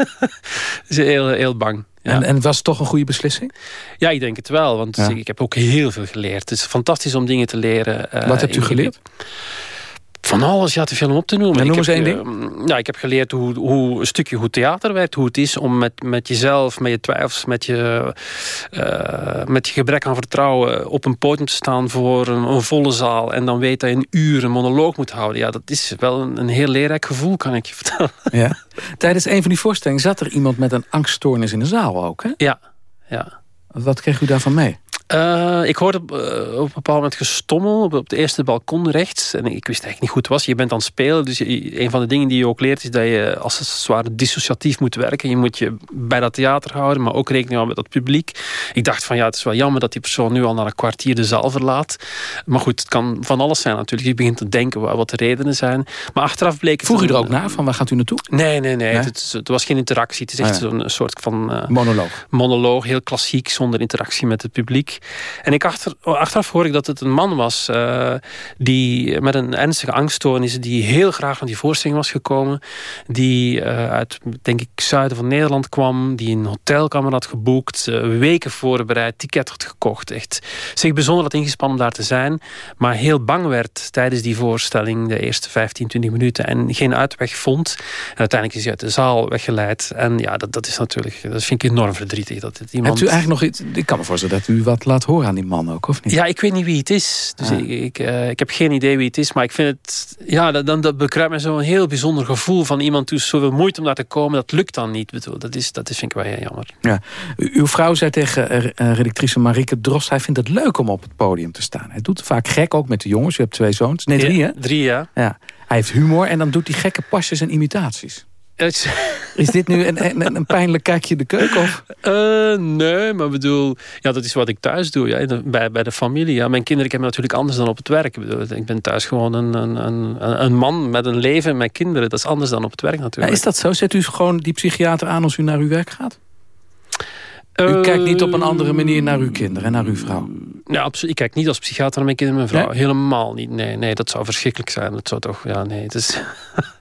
J: dus heel, heel bang. Ja.
I: En, en het was toch een goede beslissing?
J: Ja, ik denk het wel. Want
I: Ja.
J: ik heb ook heel veel geleerd. Het is fantastisch om dingen te leren.
I: Wat hebt u geleerd?
J: Van alles, ja, te veel om op te noemen.
I: En noem
J: ik
I: eens
J: heb,
I: één
J: eh, Ja, ik heb geleerd hoe, hoe een stukje hoe theater werkt. Hoe het is om met, met jezelf, met je twijfels, met je, eh, met je gebrek aan vertrouwen... op een podium te staan voor een, een volle zaal... en dan weet dat je een uur een monoloog moet houden. Ja, dat is wel een, een heel leerrijk gevoel, kan ik je vertellen.
I: Ja. Tijdens een van die voorstellingen zat er iemand met een angststoornis in de zaal ook, hè?
J: Ja, ja.
I: Wat kreeg u daarvan mee?
J: Uh, ik hoorde op, uh, op een bepaald moment gestommel op, op het eerste balkon rechts. En ik wist eigenlijk niet goed wat was. Je bent aan het spelen. Dus je, een van de dingen die je ook leert is dat je als het ware dissociatief moet werken. Je moet je bij dat theater houden, maar ook rekening houden met dat publiek. Ik dacht van ja, het is wel jammer dat die persoon nu al na een kwartier de zaal verlaat. Maar goed, het kan van alles zijn natuurlijk. Je begint te denken wat de redenen zijn. Maar achteraf bleek het...
I: Vroeg u er ook naar van waar gaat u naartoe?
J: Nee, nee, nee. nee? Het, het, was geen interactie. Het is echt ah, ja. zo'n soort van... Uh,
I: monoloog.
J: Monoloog, heel klassiek, zonder interactie met het publiek. En ik achter, achteraf hoor ik dat het een man was uh, die met een ernstige angststoornis, die heel graag naar die voorstelling was gekomen, die uh, uit, denk ik, zuiden van Nederland kwam, die een hotelkamer had geboekt, uh, weken voorbereid, ticket had gekocht, echt zich bijzonder had ingespannen om daar te zijn, maar heel bang werd tijdens die voorstelling, de eerste 15, 20 minuten, en geen uitweg vond. En uiteindelijk is hij uit de zaal weggeleid. En ja, dat, dat is natuurlijk, dat vind ik enorm verdrietig. Dat het iemand...
I: Hebt u eigenlijk nog iets, ik kan me voorstellen dat u wat laat horen aan die man ook, of niet?
J: Ja, ik weet niet wie het is. Dus
I: Ah.
J: ik, ik, uh, ik heb geen idee wie het is. Maar ik vind het... Ja, dat, dan, dat bekruipt me zo'n heel bijzonder gevoel van iemand... die zoveel moeite om daar te komen. Dat lukt dan niet. Bedoel, dat, is, dat is, vind ik wel heel jammer.
I: Ja. U, uw vrouw zei tegen uh, redactrice Marike Drost... hij vindt het leuk om op het podium te staan. Hij doet vaak gek, ook met de jongens. U hebt twee zoons. Nee, drie,
J: ja,
I: hè?
J: Drie, ja.
I: ja. Hij heeft humor en dan doet hij gekke pasjes en imitaties. Is dit nu een, een, een, pijnlijk kijkje de keuken? Of?
J: Uh, nee, maar bedoel, ja, dat is wat ik thuis doe. Ja, bij, bij de familie. Ja. Mijn kinderen hebben natuurlijk anders dan op het werk. Ik, bedoel, ik ben thuis gewoon een, een, een, een man met een leven met kinderen. Dat is anders dan op het werk natuurlijk.
I: Ja, is dat zo? Zet u gewoon die psychiater aan als u naar uw werk gaat? U kijkt niet op een andere manier naar uw kinderen en naar uw vrouw?
J: Ja, absoluut. Ik kijk niet als psychiater naar mijn kinderen en mijn vrouw. Nee? Helemaal niet. Nee, nee, dat zou verschrikkelijk zijn. Dat zou toch, ja, nee. Het is...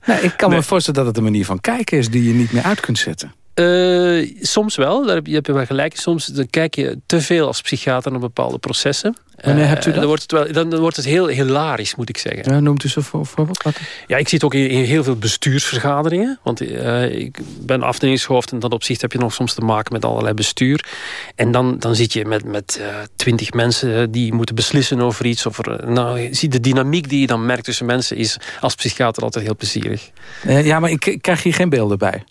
I: nee, ik kan nee. me voorstellen dat het een manier van kijken is die je niet meer uit kunt zetten.
J: Uh, soms wel, daar heb je, heb je wel gelijk. Soms dan kijk je te veel als psychiater naar bepaalde processen.
I: Wanneer uh, hebt u dat?
J: Dan wordt het, wel, dan, wordt het heel hilarisch, moet ik zeggen.
I: Ja, noemt u zo voor, voorbeeld? Wat?
J: Ja, ik zit ook in, in heel veel bestuursvergaderingen. Want uh, ik ben afdelingshoofd en in dat opzicht heb je nog soms te maken met allerlei bestuur. En dan, dan zit je met, met twintig mensen die moeten beslissen over iets. Over, nou, zie de dynamiek die je dan merkt tussen mensen is als psychiater altijd heel plezierig.
I: ja, maar ik, ik krijg hier geen beelden bij.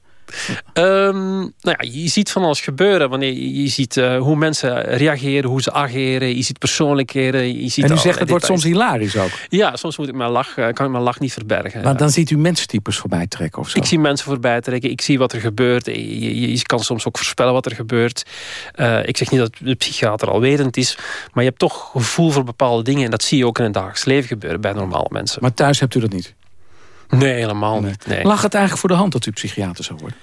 J: Um, nou ja, je ziet van alles gebeuren. Wanneer je, ziet uh, hoe mensen reageren, hoe ze ageren. Je ziet persoonlijkheden. Je ziet
I: en u zegt het wordt soms hilarisch ook.
J: Ja, soms moet ik mijn lach, kan ik mijn lach niet verbergen.
I: Maar dan ziet u menstypes voorbij trekken of zo?
J: Ik zie mensen voorbij trekken. Ik zie wat er gebeurt. Je, je, je kan soms ook voorspellen wat er gebeurt. Uh, ik zeg niet dat de psychiater alwetend is. Maar je hebt toch gevoel voor bepaalde dingen. En dat zie je ook in het dagelijks leven gebeuren bij normale mensen.
I: Maar thuis hebt u dat niet?
J: Nee, helemaal
I: nee.
J: niet. Nee.
I: Lag het eigenlijk voor de hand dat u psychiater zou worden?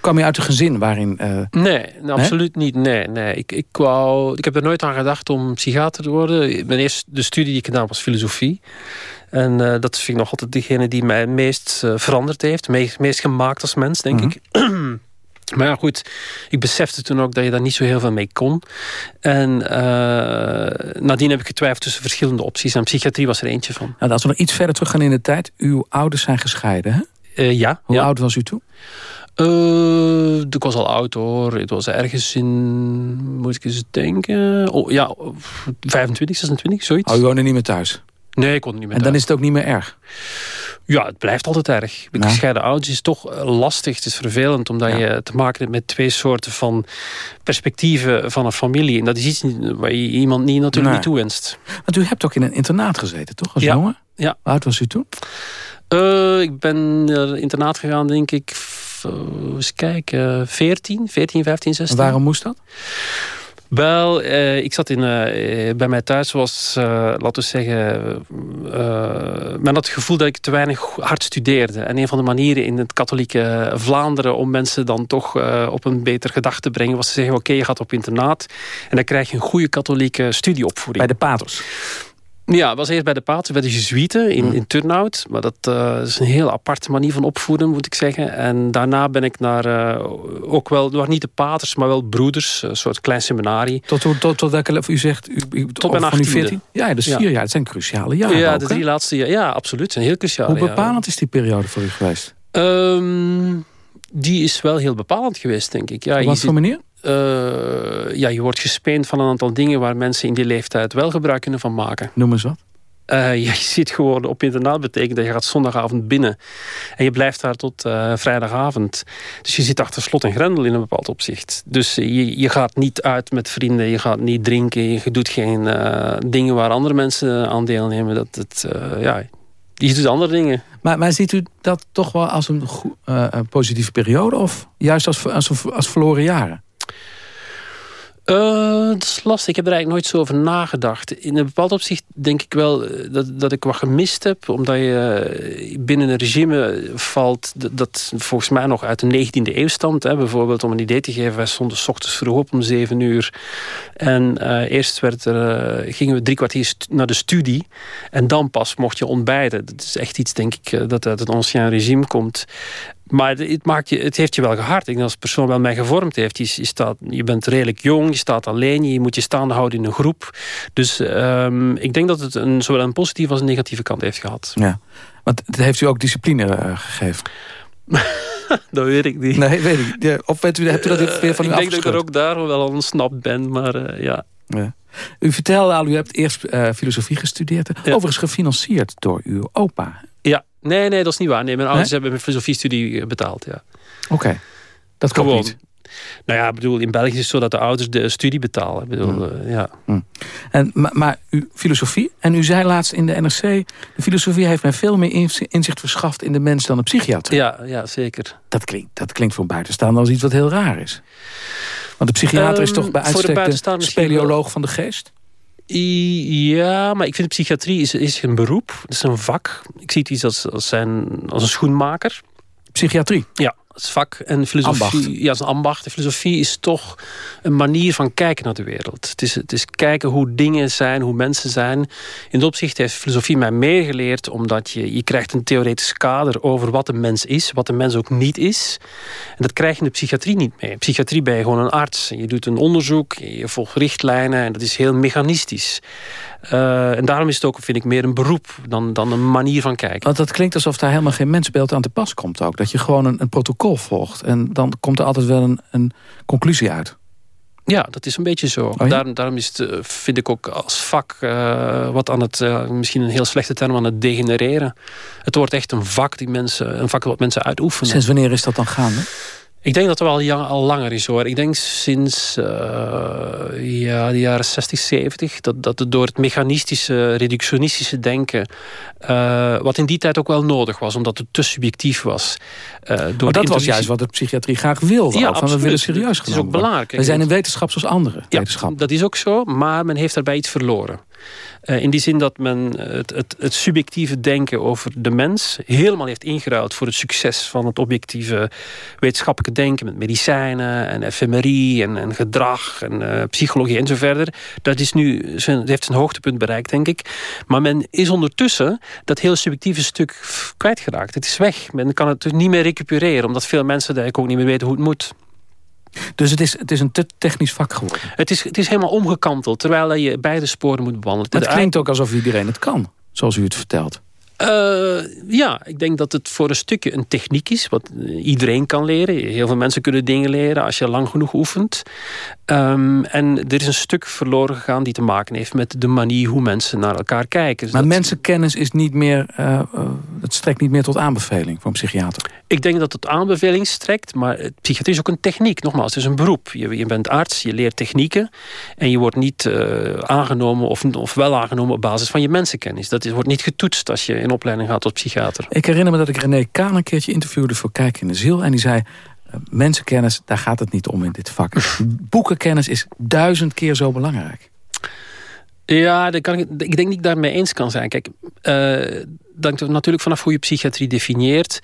I: Kwam je uit een gezin waarin... Uh,
J: nee, nou, absoluut niet. Nee, nee. Ik, ik, wou, ik heb er nooit aan gedacht om psychiater te worden. Mijn eerste de studie die ik gedaan was filosofie. En uh, dat vind ik nog altijd degene die mij het meest uh, veranderd heeft. Meest, meest gemaakt als mens, denk mm -hmm. ik. Maar ja, goed, ik besefte toen ook dat je daar niet zo heel veel mee kon. En uh, nadien heb ik getwijfeld tussen verschillende opties. En psychiatrie was er eentje van.
I: Nou, als we nog iets verder terug gaan in de tijd. Uw ouders zijn gescheiden, hè?
J: Uh, ja.
I: Hoe
J: ja.
I: oud was u toen?
J: Uh, ik was al oud hoor. Het was ergens in, moet ik eens denken. Oh, ja, 25, 26, zoiets.
I: Oh, u woonde niet meer thuis?
J: Nee, ik woonde niet meer
I: En
J: thuis.
I: dan is het ook niet meer erg?
J: Ja, het blijft altijd erg. Met
I: Ja.
J: gescheiden ouders is toch lastig. Het is vervelend omdat
I: Ja.
J: je te maken hebt met twee soorten van perspectieven van een familie. En dat is iets waar je iemand niet, natuurlijk
I: Nee.
J: niet toewenst.
I: Want u hebt ook in een internaat gezeten, toch? Als
J: Ja.
I: jongen?
J: Ja.
I: Hoe oud was u toen?
J: Eh, ik ben naar internaat gegaan, denk ik, eh, eens kijken, 14, 14, 15,
I: En
J: 16.
I: waarom moest dat?
J: Wel, eh, ik zat in, eh, eh, bij mij thuis was, laten we zeggen, men had het gevoel dat ik te weinig hard studeerde. En een van de manieren in het katholieke Vlaanderen om mensen dan toch op een beter gedacht te brengen, was te zeggen, oké, je gaat op internaat en dan krijg je een goede katholieke studieopvoeding.
I: Bij de paters?
J: Ja, was eerst bij de paters, bij de Jezuïeten in, in Turnhout. Maar dat uh, is een heel aparte manier van opvoeden, moet ik zeggen. En daarna ben ik naar, uh, ook wel, nog niet de paters, maar wel broeders. Een soort klein seminarie.
I: Tot, tot, tot, tot welke level? U zegt, u, u,
J: tot mijn 18
I: Ja, dus vier jaar. Het zijn cruciale jaren
J: Ja,
I: ook,
J: de drie laatste jaar. Ja, absoluut. Het zijn heel cruciale
I: Hoe bepalend jaren. is die periode voor u geweest?
J: Um, die is wel heel bepalend geweest, denk ik. Ja,
I: Op wat voor manier?
J: Uh, ja, je wordt gespeend van een aantal dingen... waar mensen in die leeftijd wel gebruik kunnen van maken.
I: Noem eens wat.
J: Uh, ja, je zit gewoon op internaat betekent dat je gaat zondagavond binnen. En je blijft daar tot uh, vrijdagavond. Dus je zit achter slot en grendel in een bepaald opzicht. Dus je, je gaat niet uit met vrienden, je gaat niet drinken... je doet geen uh, dingen waar andere mensen aan deelnemen. Dat, het, ja, je doet andere dingen.
I: Maar, maar ziet u dat toch wel als een, een positieve periode... of juist als, als, als verloren jaren?
J: Uh, dat is lastig. Ik heb er eigenlijk nooit zo over nagedacht. In een bepaald opzicht denk ik wel dat, dat ik wat gemist heb. Omdat je binnen een regime valt dat volgens mij nog uit de 19e eeuw stamt. Hè. Bijvoorbeeld om een idee te geven. Wij stonden s ochtends vroeg op om 7 uur. En eerst werd er, gingen we drie kwartier naar de studie. En dan pas mocht je ontbijten. Dat is echt iets denk ik dat uit het ancien regime komt. Maar het, maakt je, het heeft je wel gehard. Ik denk dat als persoon wel mij gevormd heeft. Je, je, staat, je bent redelijk jong, je staat alleen, je moet je staande houden in een groep. Dus um, ik denk dat het een, zowel een positieve als een negatieve kant heeft gehad.
I: Ja, want het heeft u ook discipline uh, gegeven.
J: dat weet ik niet.
I: Nee, weet ik niet. Of weet u, hebt u dat uh, weer van u
J: Ik denk dat ik er ook daar wel ontsnapt ben, maar ja.
I: ja. U vertelde al, u hebt eerst filosofie gestudeerd. Ja. Overigens gefinancierd door uw opa.
J: Ja, nee, nee, dat is niet waar. Nee, mijn ouders nee? hebben mijn filosofiestudie betaald, ja.
I: Oké, okay. dat kan niet.
J: Nou ja, ik bedoel, in België is het zo dat de ouders de studie betalen. Ik bedoel,
I: Hmm.
J: uh, ja.
I: Mm. En, maar, maar u, filosofie, en u zei laatst in de NRC... de filosofie heeft mij veel meer inzicht verschaft in de mens dan de psychiater.
J: Ja, ja zeker.
I: Dat klinkt, dat klinkt voor buitenstaander als iets wat heel raar is. Want de psychiater um, is toch bij uitstek de speleoloog wel... van de geest?
J: Ja, maar ik vind psychiatrie is, is een beroep. Het is een vak. Ik zie het iets als, als, zijn, als een schoenmaker.
I: Psychiatrie?
J: Ja, het vak. En filosofie,
I: ambacht.
J: ja, het is een ambacht. De filosofie is toch een manier van kijken naar de wereld. Het is, het is kijken hoe dingen zijn, hoe mensen zijn. In dat opzicht heeft filosofie mij meer geleerd... omdat je, je krijgt een theoretisch kader over wat een mens is... wat een mens ook niet is. En dat krijg je in de psychiatrie niet mee. In psychiatrie ben je gewoon een arts. Je doet een onderzoek, je volgt richtlijnen... en dat is heel mechanistisch. Uh, en daarom is het ook, vind ik, meer een beroep dan, dan een manier van kijken.
I: Want dat klinkt alsof daar helemaal geen mensbeeld aan te pas komt ook. Dat je gewoon een, een protocol volgt. En dan komt er altijd wel een, een conclusie uit.
J: Ja, dat is een beetje zo.
I: Oh ja?
J: daarom, daarom is het, vind ik ook als vak uh, wat aan het, uh, misschien een heel slechte term, aan het degenereren. Het wordt echt een vak, die mensen, een vak wat mensen uitoefenen.
I: Sinds wanneer is dat dan gaande?
J: Ik denk dat wel al langer is hoor. Ik denk sinds uh, ja, de jaren 60, 70... dat, dat het door het mechanistische, reductionistische denken... Uh, wat in die tijd ook wel nodig was, omdat het te subjectief was.
I: Uh, door maar dat was juist wat de psychiatrie graag wilde.
J: Ja,
I: van we willen serieus
J: Het is ook belangrijk.
I: We zijn een wetenschap zoals andere
J: ja, dat is ook zo, maar men heeft daarbij iets verloren. Uh, in die zin dat men het, het, het, subjectieve denken over de mens... helemaal heeft ingeruild voor het succes van het objectieve wetenschappelijke denken... met medicijnen en fMRI en, en gedrag en uh, psychologie en zo verder. Dat is nu zijn, heeft zijn hoogtepunt bereikt, denk ik. Maar men is ondertussen dat hele subjectieve stuk kwijtgeraakt. Het is weg. Men kan het niet meer recupereren... omdat veel mensen eigenlijk ook niet meer weten hoe het moet.
I: Dus het is, het is een te technisch vak geworden?
J: Het is, het is helemaal omgekanteld, terwijl je beide sporen moet bewandelen.
I: Maar het klinkt ook alsof iedereen het kan, zoals u het vertelt.
J: Uh, ja, ik denk dat het voor een stukje een techniek is, wat iedereen kan leren. Heel veel mensen kunnen dingen leren als je lang genoeg oefent. Um, en er is een stuk verloren gegaan die te maken heeft met de manier hoe mensen naar elkaar kijken.
I: Maar dat... mensenkennis is niet meer, uh, uh, het strekt niet meer tot aanbeveling voor een psychiater.
J: Ik denk dat het aanbeveling strekt, maar psychiatrie is ook een techniek. Nogmaals, het is een beroep. Je, je bent arts, je leert technieken en je wordt niet aangenomen of, of wel aangenomen op basis van je mensenkennis. Dat is, wordt niet getoetst als je in opleiding gaat tot psychiater.
I: Ik herinner me dat ik René Kaan een keertje interviewde voor Kijk in de Ziel. En die zei, mensenkennis, daar gaat het niet om in dit vak. Boekenkennis is duizend keer zo belangrijk.
J: Ja, kan ik, ik denk niet dat ik daarmee eens kan zijn. Kijk, uh, dat natuurlijk vanaf hoe je psychiatrie definieert.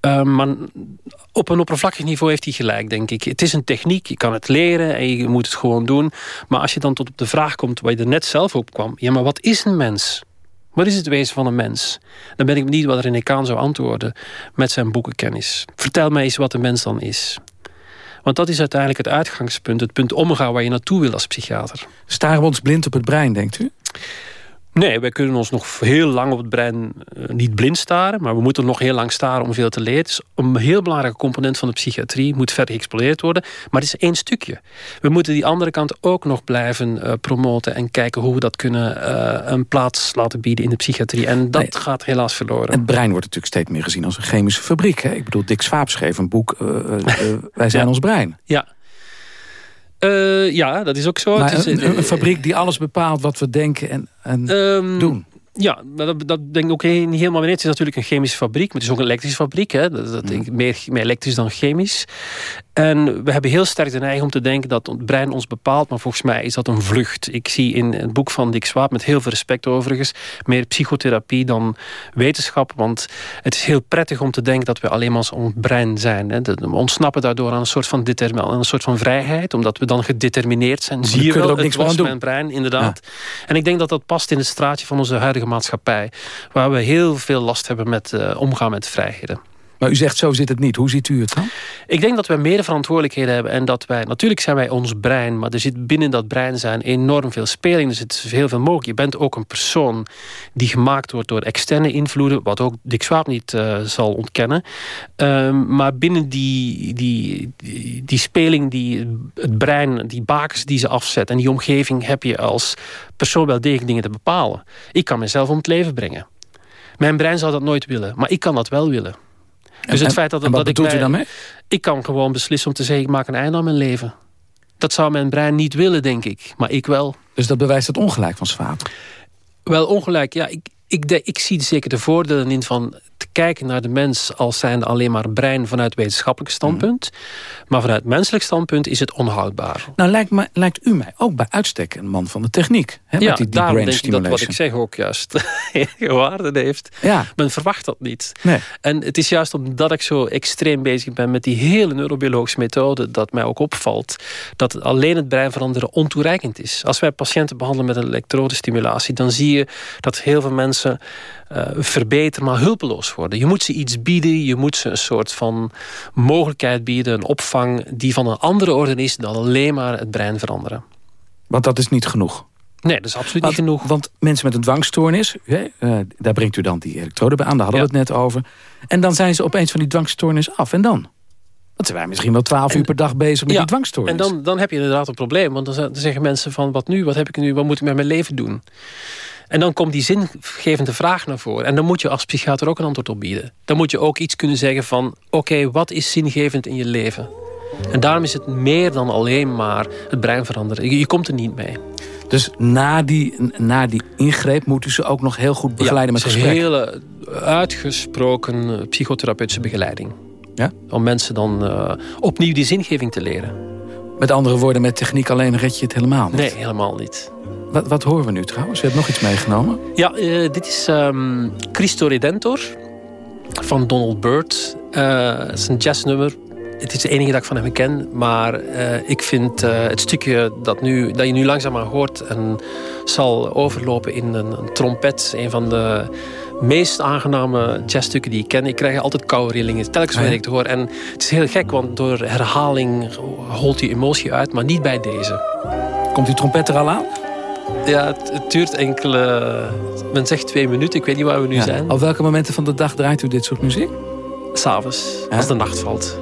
J: Uh, maar op een oppervlakkig niveau heeft hij gelijk, denk ik. Het is een techniek, je kan het leren en je moet het gewoon doen. Maar als je dan tot op de vraag komt waar je er net zelf op kwam... ja, maar wat is een mens? Wat is het wezen van een mens? Dan ben ik benieuwd wat René Kaan zou antwoorden met zijn boekenkennis. Vertel mij eens wat een mens dan is. Want dat is uiteindelijk het uitgangspunt, het punt omgaan waar je naartoe wil als psychiater.
I: Staren we ons blind op het brein, denkt u?
J: Nee, wij kunnen ons nog heel lang op het brein eh, niet blind staren. Maar we moeten nog heel lang staren om veel te leren. Het is een heel belangrijke component van de psychiatrie. Moet verder geëxploreerd worden. Maar het is één stukje. We moeten die andere kant ook nog blijven uh, promoten. En kijken hoe we dat kunnen uh, een plaats laten bieden in de psychiatrie. En dat gaat helaas verloren.
I: Het brein wordt natuurlijk steeds meer gezien als een chemische fabriek. Hè? Ik bedoel, Dick Swaap schreef een boek. wij zijn ons brein.
J: Ja, uh, ja, dat is ook zo.
I: Is, een, een, fabriek die alles bepaalt wat we denken en, en um, doen.
J: Ja, dat, dat denk ik ook niet helemaal mee. Het is natuurlijk een chemische fabriek, maar het is ook een elektrische fabriek. Hè. Dat, dat denk ik meer, meer elektrisch dan chemisch. En we hebben heel sterk de neiging om te denken dat het brein ons bepaalt. Maar volgens mij is dat een vlucht. Ik zie in het boek van Dick Swaap, met heel veel respect overigens... meer psychotherapie dan wetenschap. Want het is heel prettig om te denken dat we alleen maar ons brein zijn. Hè. We ontsnappen daardoor aan een soort van, aan een soort van vrijheid. Omdat we dan gedetermineerd zijn. Zie je wel, ook het was mijn brein, inderdaad. En ik denk dat dat past in het straatje van onze huidige maatschappij. Waar we heel veel last hebben met uh, omgaan met vrijheden.
I: Maar u zegt, zo zit het niet. Hoe ziet u het dan?
J: Ik denk dat wij meer verantwoordelijkheden hebben. En dat wij, natuurlijk zijn wij ons brein. Maar er zit binnen dat brein zijn enorm veel speling. Er zit heel veel mogelijk. Je bent ook een persoon die gemaakt wordt door externe invloeden. Wat ook Dick Swaap niet uh, zal ontkennen. Um, maar binnen die, die, die, die, speling, die, het brein, die bakens die ze afzet. En die omgeving heb je als persoon wel degelijk dingen te bepalen. Ik kan mezelf om het leven brengen. Mijn brein zou dat nooit willen. Maar ik kan dat wel willen.
I: Dus het feit dat, en wat dat ik. u daarmee?
J: Ik kan gewoon beslissen om te zeggen: ik maak een einde aan mijn leven. Dat zou mijn brein niet willen, denk ik. Maar ik wel.
I: Dus dat bewijst het ongelijk van Swaap?
J: Wel ongelijk, ja. Ik, ik, ik zie zeker de voordelen in van te kijken naar de mens als zijnde alleen maar brein vanuit wetenschappelijk standpunt. Maar vanuit menselijk standpunt is het onhoudbaar.
I: Nou lijkt, me, lijkt u mij ook bij uitstek een man van de techniek. Hè,
J: ja,
I: met die
J: daarom denk ik dat wat ik zeg ook juist waarde heeft.
I: Ja.
J: Men verwacht dat niet.
I: Nee.
J: En het is juist omdat ik zo extreem bezig ben met die hele neurobiologische methode dat mij ook opvalt dat alleen het brein veranderen ontoereikend is. Als wij patiënten behandelen met een elektrodestimulatie, dan zie je dat heel veel mensen uh, verbeteren, maar hulpeloos worden. Je moet ze iets bieden, je moet ze een soort van mogelijkheid bieden, een opvang die van een andere orde is dan alleen maar het brein veranderen.
I: Want dat is niet genoeg.
J: Nee, dat is absoluut niet genoeg.
I: Want mensen met een dwangstoornis, hè, uh, daar brengt u dan die elektrode bij aan, daar hadden we het net over. En dan zijn ze opeens van die dwangstoornis af. En dan? Want zijn wij misschien wel twaalf uur per dag bezig met
J: ja,
I: die dwangstoornis.
J: En dan, dan heb je inderdaad een probleem. Want dan zeggen mensen van, wat nu? Wat heb ik nu? Wat moet ik met mijn leven doen? En dan komt die zingevende vraag naar voren. En dan moet je als psychiater ook een antwoord op bieden. Dan moet je ook iets kunnen zeggen van... oké, wat is zingevend in je leven? En daarom is het meer dan alleen maar het brein veranderen. Je, komt er niet mee.
I: Dus na die, na die ingreep moet u ze ook nog heel goed begeleiden
J: ja,
I: met gesprek?
J: een hele uitgesproken psychotherapeutische begeleiding.
I: Ja?
J: Om mensen dan uh, opnieuw die zingeving te leren.
I: Met andere woorden, met techniek alleen red je het helemaal niet?
J: Nee, helemaal niet.
I: Wat, wat horen we nu trouwens? Je hebt nog iets meegenomen?
J: Ja, uh, dit is um, Cristo Redentor van Donald Byrd. Uh, het is een jazznummer. Het is de enige dat ik van hem ken. Maar uh, ik vind het stukje dat, nu, dat je nu langzaamaan hoort... en zal overlopen in een, een trompet. Een van de meest aangename jazzstukken die ik ken. Ik krijg altijd koude rillingen telkens wanneer ik het hoor. En het is heel gek, want door herhaling holt die emotie uit. Maar niet bij deze.
I: Komt die trompet er al aan?
J: Ja, het, het, duurt enkele... Men zegt twee minuten, ik weet niet waar we nu
I: ja.
J: zijn.
I: Op welke momenten van de dag draait u dit soort muziek?
J: S'avonds, ja? als de nacht valt.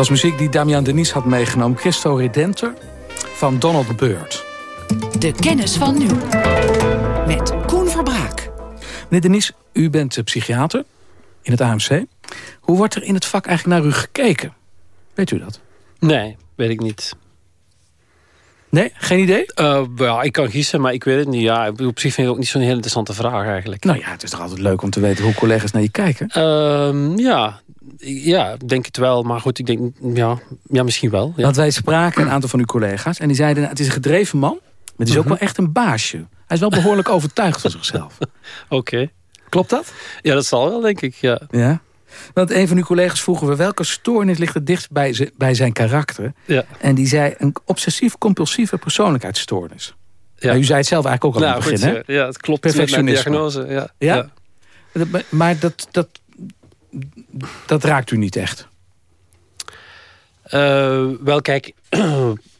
I: Was muziek die Damian Denis had meegenomen. Christo Redentor van Donald Byrd.
G: De kennis van nu. Met Koen Verbraak.
I: Meneer Denis, u bent psychiater in het AMC. Hoe wordt er in het vak eigenlijk naar u gekeken? Weet u dat?
J: Nee, weet ik niet.
I: Nee, geen idee?
J: Uh, ik kan giezen, maar ik weet het niet. Ja, op zich vind ik het ook niet zo'n heel interessante vraag eigenlijk.
I: Nou ja, het is toch altijd leuk om te weten hoe collega's naar je kijken?
J: Uh, ja, ja, denk het wel. Maar goed, ik denk, ja, ja misschien wel. Ja.
I: Want wij spraken een aantal van uw collega's en die zeiden... het is een gedreven man, maar het is ook mhm. wel echt een baasje. Hij is wel behoorlijk overtuigd van zichzelf.
J: Oké.
I: Klopt dat?
J: Ja, dat zal wel, denk ik, ja.
I: Ja? Want een van uw collega's vroegen we... welke stoornis ligt het dichtst bij, bij zijn karakter?
J: Ja.
I: En die zei een obsessief-compulsieve persoonlijkheidsstoornis. Ja. Nou, u zei het zelf eigenlijk ook al
J: nou,
I: in het begin,
J: hè? Ja, het klopt met mijn diagnose. Ja.
I: Ja? ja? Maar dat, dat, dat raakt u niet echt?
J: Uh, wel, kijk,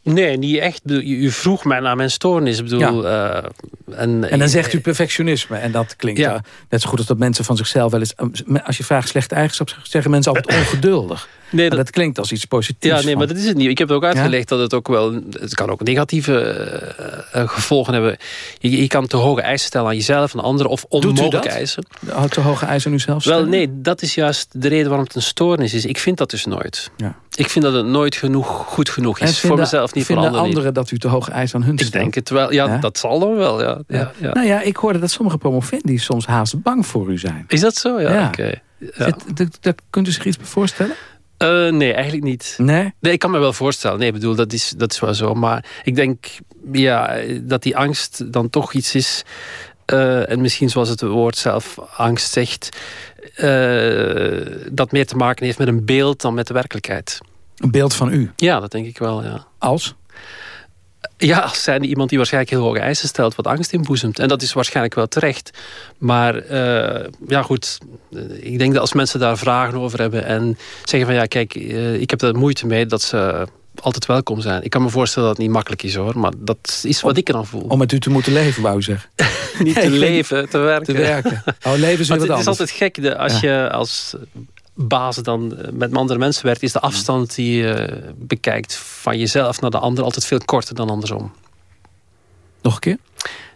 J: Nee, niet echt. U vroeg mij naar mijn stoornis. Ik bedoel, uh,
I: en, en dan zegt u perfectionisme. En dat klinkt ja. net zo goed als dat mensen van zichzelf wel eens... Als je vraagt slechte eigenschappen, zeggen mensen altijd ongeduldig. Nee, dat, dat, klinkt als iets positiefs.
J: Ja, nee, maar dat is het niet. Ik heb het ook uitgelegd dat het ook wel... Het kan ook negatieve uh, gevolgen hebben. Je, je, kan te hoge eisen stellen aan jezelf, aan anderen... of onmogelijke eisen.
I: Te hoge eisen uzelf
J: stellen? Wel, nee, dat is juist de reden waarom het een stoornis is. Ik vind dat dus nooit. Ja. Ik vind dat het nooit genoeg, goed genoeg is. voor mezelf, niet voor anderen
I: anderen dat u te hoge eisen aan hun stelt?
J: Ik denk het wel. Ja, dat zal dan wel. Ja. Ja.
I: Nou ja, ik hoorde dat sommige promovendi soms haast bang voor u zijn.
J: Is dat zo? Ja, oké.
I: Daar kunt u zich iets bij voorstellen?
J: Uh, nee, eigenlijk niet.
I: Nee?
J: Nee, ik kan me wel voorstellen. Nee, ik bedoel, dat is, dat is wel zo. Maar ik denk ja, dat die angst dan toch iets is... Uh, en misschien zoals het woord zelf angst zegt... Uh, dat meer te maken heeft met een beeld dan met de werkelijkheid.
I: Een beeld van u?
J: Ja, dat denk ik wel, ja.
I: Als?
J: Ja, als zijnde iemand die waarschijnlijk heel hoge eisen stelt... wat angst inboezemt. En dat is waarschijnlijk wel terecht. Maar uh, ja, goed. Ik denk dat als mensen daar vragen over hebben... en zeggen van ja, kijk, uh, ik heb er moeite mee... dat ze altijd welkom zijn. Ik kan me voorstellen dat het niet makkelijk is hoor. Maar dat is wat ik er dan voel.
I: Om met u te moeten leven, wou je zeggen.
J: niet te leven, te werken.
I: Te werken. Oh, leven is weer wat
J: Het is altijd gek de, als je als baas dan eh, met andere mensen werkt... is de afstand die je bekijkt van jezelf naar de ander... altijd veel korter dan andersom.
I: Nog een keer?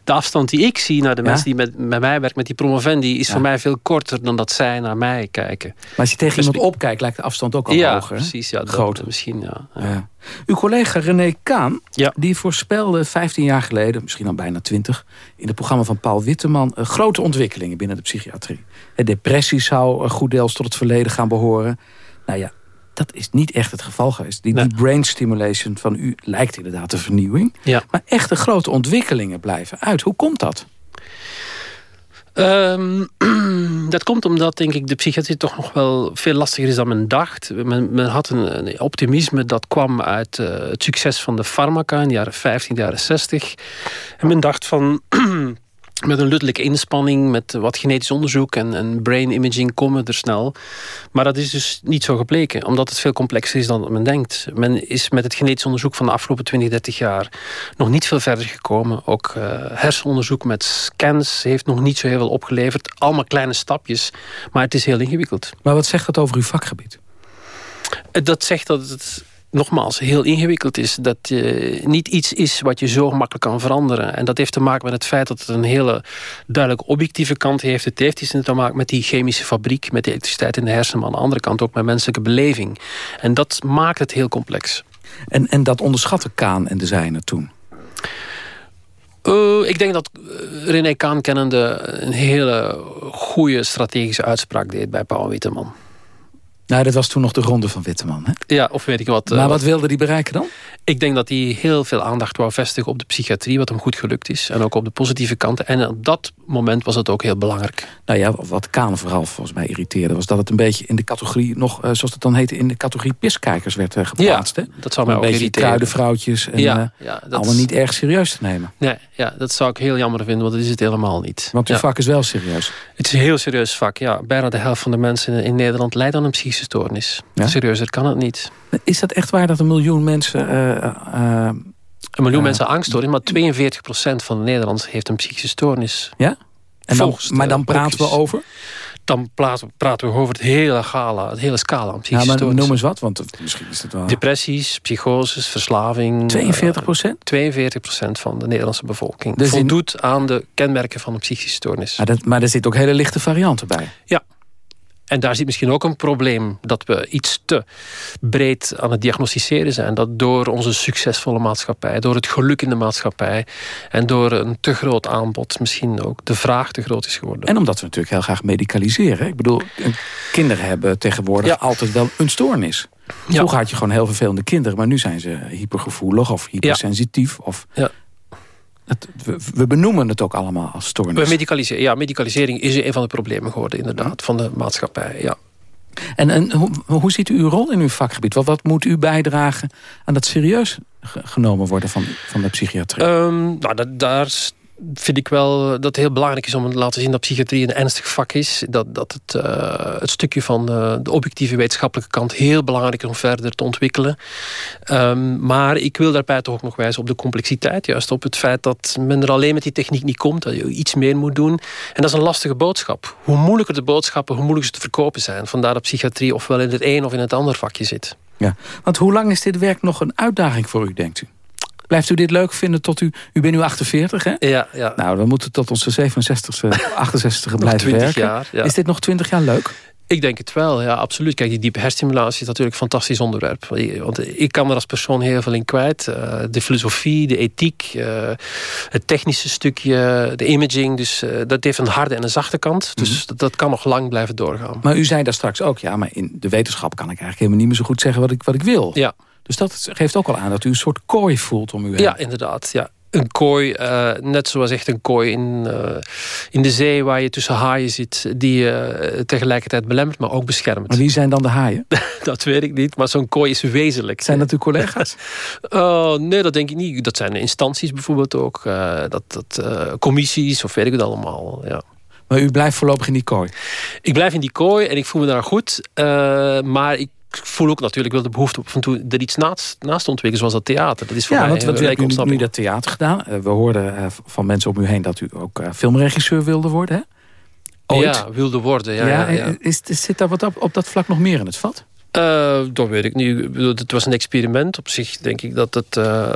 J: De afstand die ik zie naar de mensen die met, met mij werken... met die promovendi, is voor mij veel korter dan dat zij naar mij kijken.
I: Maar als je tegen dus iemand opkijkt, lijkt de afstand ook al
J: ja,
I: hoger.
J: Precies, ja, groter. misschien, ja. ja.
I: Uw collega René Kaan, die voorspelde 15 jaar geleden... misschien al bijna 20, in het programma van Paul Witteman... Uh, grote ontwikkelingen binnen de psychiatrie. Depressie zou goed deels tot het verleden gaan behoren. Nou ja, dat is niet echt het geval geweest. Die, die brain stimulation van u lijkt inderdaad een vernieuwing.
J: Ja.
I: Maar echte grote ontwikkelingen blijven uit. Hoe komt dat?
J: Um, dat komt omdat, denk ik, de psychiatrie toch nog wel veel lastiger is dan men dacht. Men, men had een, een, optimisme dat kwam uit uh, het succes van de farmaca in de jaren 15, de jaren 60. En men dacht van... met een luttelijke inspanning, met wat genetisch onderzoek en, en, brain imaging komen er snel. Maar dat is dus niet zo gebleken, omdat het veel complexer is dan men denkt. Men is met het genetisch onderzoek van de afgelopen 20, 30 jaar nog niet veel verder gekomen. Ook uh, hersenonderzoek met scans heeft nog niet zo heel veel opgeleverd. Allemaal kleine stapjes, maar het is heel ingewikkeld.
I: Maar wat zegt dat over uw vakgebied?
J: Dat zegt dat het nogmaals heel ingewikkeld is. Dat uh, niet iets is wat je zo gemakkelijk kan veranderen. En dat heeft te maken met het feit dat het een hele duidelijk objectieve kant heeft. Het heeft iets te maken met die chemische fabriek, met de elektriciteit in de hersenen. Maar aan de andere kant ook met menselijke beleving. En dat maakt het heel complex.
I: En, en dat onderschatte Kaan en de zijnen toen?
J: Uh, ik denk dat eh, René Kaan kennende een hele goede strategische uitspraak deed bij Paul Witteman.
I: Nou, dat was toen nog de ronde van Witteman, hè?
J: Ja, of weet ik wat.
I: Maar uh, wat wilde hij bereiken dan?
J: Ik denk dat hij heel veel aandacht wou vestigen op de psychiatrie... wat hem goed gelukt is. En ook op de positieve kanten. En op dat moment was het ook heel belangrijk.
I: Nou ja, wat Kaan vooral volgens mij irriteerde... was dat het een beetje in de categorie, nog, uh, zoals het dan heette... in de categorie piskijkers werd uh, geplaatst.
J: Ja,
I: hè?
J: dat zou mij
I: een
J: ook
I: beetje kruidenvrouwtjes. En, ja, ja, dat allemaal niet erg serieus te nemen.
J: Nee, ja, dat zou ik heel jammer vinden, want dat is het helemaal niet.
I: Want uw vak is wel serieus.
J: Het is een heel serieus vak, ja. Bijna de helft van de mensen in Nederland lijdt aan een psychische stoornis. Ja? Serieuzer kan het niet.
I: Is dat echt waar dat een miljoen mensen... Uh,
J: een miljoen mensen angststoornis, maar 42% van de Nederlanders heeft een psychische stoornis.
I: Ja? En dan, maar dan praten we over?
J: dan praten, we over het hele, gala, het hele scala aan
I: psychische ja, maar Noem eens wat, want misschien is het wel...
J: Depressies, psychoses, verslaving.
I: 42 procent?
J: 42 procent van de Nederlandse bevolking. Dus voldoet aan de kenmerken van een psychische stoornis.
I: Maar, dat, maar er zitten ook hele lichte varianten bij.
J: Ja, en daar zit misschien ook een probleem dat we iets te breed aan het diagnosticeren zijn. Dat door onze succesvolle maatschappij, door het geluk in de maatschappij en door een te groot aanbod misschien ook de vraag te groot is geworden.
I: En omdat we natuurlijk heel graag medicaliseren. Ik bedoel, kinderen hebben tegenwoordig altijd wel een stoornis. Vroeger had je gewoon heel vervelende kinderen, maar nu zijn ze hypergevoelig of hypersensitief. Of ja we, benoemen het ook allemaal als stoornis.
J: Medicalisering, ja, medicalisering is een van de problemen geworden inderdaad van de maatschappij. Ja.
I: En, en hoe, hoe ziet u uw rol in uw vakgebied? Wat, wat moet u bijdragen aan dat serieus genomen worden van, van de psychiatrie?
J: Um, nou, dat, daar vind ik wel dat het heel belangrijk is om te laten zien dat psychiatrie een ernstig vak is. Dat, dat het, uh, het stukje van uh, de objectieve wetenschappelijke kant heel belangrijk is om verder te ontwikkelen. Um, maar ik wil daarbij toch ook nog wijzen op de complexiteit. Juist op het feit dat men er alleen met die techniek niet komt. Dat je iets meer moet doen. En dat is een lastige boodschap. Hoe moeilijker de boodschappen, hoe moeilijker ze te verkopen zijn. Vandaar dat psychiatrie ofwel in het een of in het ander vakje zit.
I: Ja, want hoe lang is dit werk nog een uitdaging voor u, denkt u? Blijft u dit leuk vinden tot u... U bent nu 48, hè?
J: Ja, ja.
I: Nou, dan moeten tot onze 67e, 68e blijven werken. Jaar, ja. Is dit nog 20 jaar leuk?
J: Ik denk het wel, ja, absoluut. Kijk, die diepe hersenstimulatie is natuurlijk een fantastisch onderwerp. Want ik kan er als persoon heel veel in kwijt. Uh, de filosofie, de ethiek, uh, het technische stukje, de imaging. Dus uh, dat heeft een harde en een zachte kant. Dus mm dat, dat, kan nog lang blijven doorgaan.
I: Maar u zei daar straks ook, ja, maar in de wetenschap kan ik eigenlijk helemaal niet meer zo goed zeggen wat ik, wat ik wil.
J: Ja.
I: Dus dat geeft ook al aan dat u een soort kooi voelt om u heen.
J: Ja, inderdaad. Ja. Een kooi, uh, net zoals echt een kooi in, uh, in de zee... waar je tussen haaien zit die je uh, tegelijkertijd belemmert, maar ook beschermt.
I: Maar wie zijn dan de haaien?
J: dat weet ik niet, maar zo'n kooi is wezenlijk.
I: Zijn dat uw collega's?
J: oh, nee, dat denk ik niet. Dat zijn instanties bijvoorbeeld ook. dat, dat, commissies of weet ik het allemaal, ja.
I: Maar u blijft voorlopig in die kooi?
J: Ik blijf in die kooi en ik voel me daar goed. maar ik voel ook natuurlijk wel de behoefte op van toe er iets naast, naast ontwikkelen, zoals dat theater. Dat is voor
I: ja,
J: mij
I: want wat heeft u nu dat theater gedaan? Uh, we hoorden uh, van mensen om u heen dat u ook uh, filmregisseur wilde worden, hè?
J: Ooit? Ja, wilde worden, ja. ja, ja,
I: Is, zit daar wat op, op dat vlak nog meer in het vat?
J: Uh, dat weet ik niet. Het was een experiment. Op zich denk ik dat het uh,